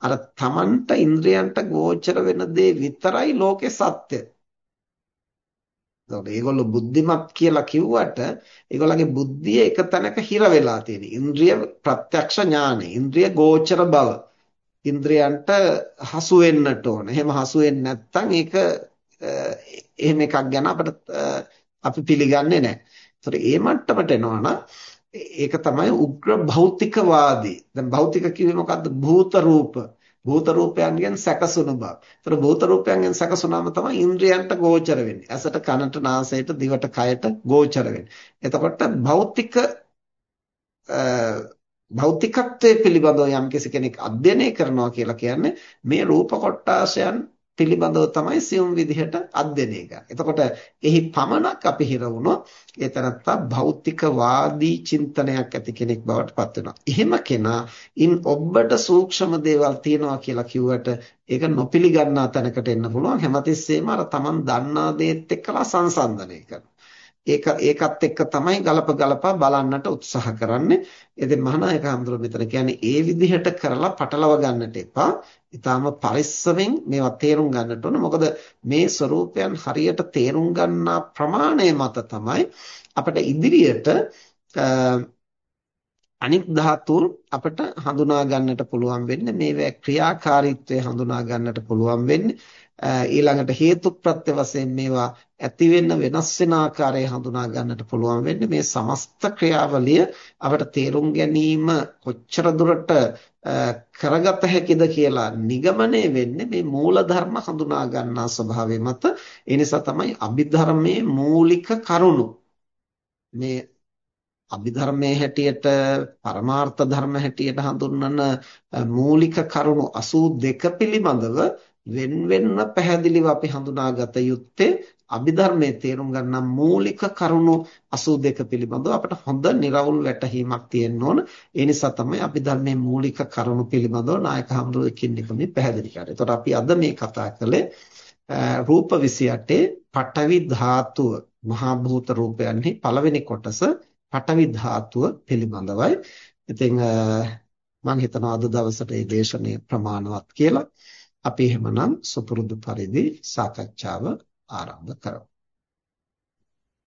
[SPEAKER 1] අර තමන්ට ඉන්ද්‍රයන්ට ගෝචර වෙන දේ විතරයි ලෝකේ සත්‍ය. එතකොට ඒගොල්ලෝ බුද්ධිමත් කියලා කිව්වට ඒගොල්ලන්ගේ බුද්ධිය එක තැනක හිර වෙලා තියෙන. ඉන්ද්‍රිය ප්‍රත්‍යක්ෂ ඥානෙ, ඉන්ද්‍රිය ගෝචර බව. ඉන්ද්‍රයන්ට හසු වෙන්නට ඕන. එහෙම හසු වෙන්නේ නැත්නම් ඒක එහෙම එකක් ගැන අපිට අපි පිළිගන්නේ නැහැ. ඒතර ඒ මට්ටමට එනවනම් ඒක තමයි උග්‍ර භෞතිකවාදී. දැන් භෞතික කිව්වේ මොකද්ද? භූත රූප. භූත රූපයන්ගෙන් සැකසුණු බව. ඒතර භූත රූපයන්ගෙන් සැකසුනාම තමයි ඉන්ද්‍රයන්ට ගෝචර වෙන්නේ. ඇසට, කනට, නාසයට, දිවට, කයට ගෝචර වෙන්නේ. එතකොට භෞතික භෞතිකත්වයේ පිළිබඳව යම්කිසි කෙනෙක් අධ්‍යයනය කරනවා කියලා කියන්නේ මේ රූප කොටාසයන් පිළිබඳව තමයි සියුම් විදිහට අධ්‍යයනය කරන්නේ. එතකොට එහි පමණක් අපි හිර වුණොත් ඒ තරත්තා භෞතිකවාදී චින්තනයක් ඇති කෙනෙක් බවට පත් වෙනවා. එහෙම කෙනා ඉන් ඔබට සූක්ෂම දේවල් තියනවා කියලා කිව්වට ඒක නොපිළිගන්නා තැනකට එන්න පුළුවන්. හැමතිස්සෙම අර Taman දන්නා දේත් එක්කලා සංසන්දනය කරනවා. ඒක ඒකත් එක්ක තමයි ගලප ගලපා බලන්නට උත්සාහ කරන්නේ. ඉතින් මහානායක හඳුර මෙතන කියන්නේ ඒ විදිහට කරලා පටලව ගන්නට එපා. ඊටාම පරිස්සමෙන් මේවා තේරුම් ගන්නට ඕන. මොකද මේ ස්වરૂපයන් හරියට තේරුම් ගන්නා ප්‍රමාණය මත තමයි අපිට ඉදිරියට අනිත් ධාතුන් අපිට හඳුනා ගන්නට පුළුවන් වෙන්නේ මේවා ක්‍රියාකාරීත්වය හඳුනා ගන්නට පුළුවන් වෙන්නේ ඊළඟට හේතුප්‍රත්‍ය වශයෙන් මේවා ඇති වෙන්න වෙනස් වෙන ආකාරය හඳුනා ගන්නට පුළුවන් වෙන්නේ මේ සමස්ත ක්‍රියාවලිය අපට තේරුම් ගැනීම කොච්චර දුරට කරගත හැකිද කියලා නිගමනය වෙන්නේ මේ මූල ධර්ම හඳුනා ගන්නා ස්වභාවය මත. ඒ නිසා තමයි අභිධර්මයේ මූලික කරුණු. මේ අභිධර්මයේ හැටියට පරමාර්ථ ධර්ම හැටියට හඳුන්වන මූලික කරුණු 82 පිළිබඳව වෙන වෙනම පැහැදිලිව අපි හඳුනාගත යුත්තේ අභිධර්මයේ තේරුම් ගන්න මූලික කරුණු 82 පිළිබඳව අපට හොඳ නිර්වුල් වැටහීමක් තියෙන්න ඕන. ඒ නිසා තමයි අභිධර්මයේ මූලික කරුණු පිළිබඳව නායක හඳුරු එකින් එක මේ පැහැදිලි කරන්නේ. එතකොට අපි අද මේ කතා කළේ රූප 28 පඨවි ධාතුව මහා භූත රූපයන්හි පළවෙනි කොටස පඨවි ධාතුව පිළිබඳවයි. ඉතින් මම හිතනවා අද දවසට මේ දේශනය ප්‍රමාණවත් කියලා. අපි එහෙමනම් සුපුරුදු පරිදි සාකච්ඡාව ආරම්භ කරමු.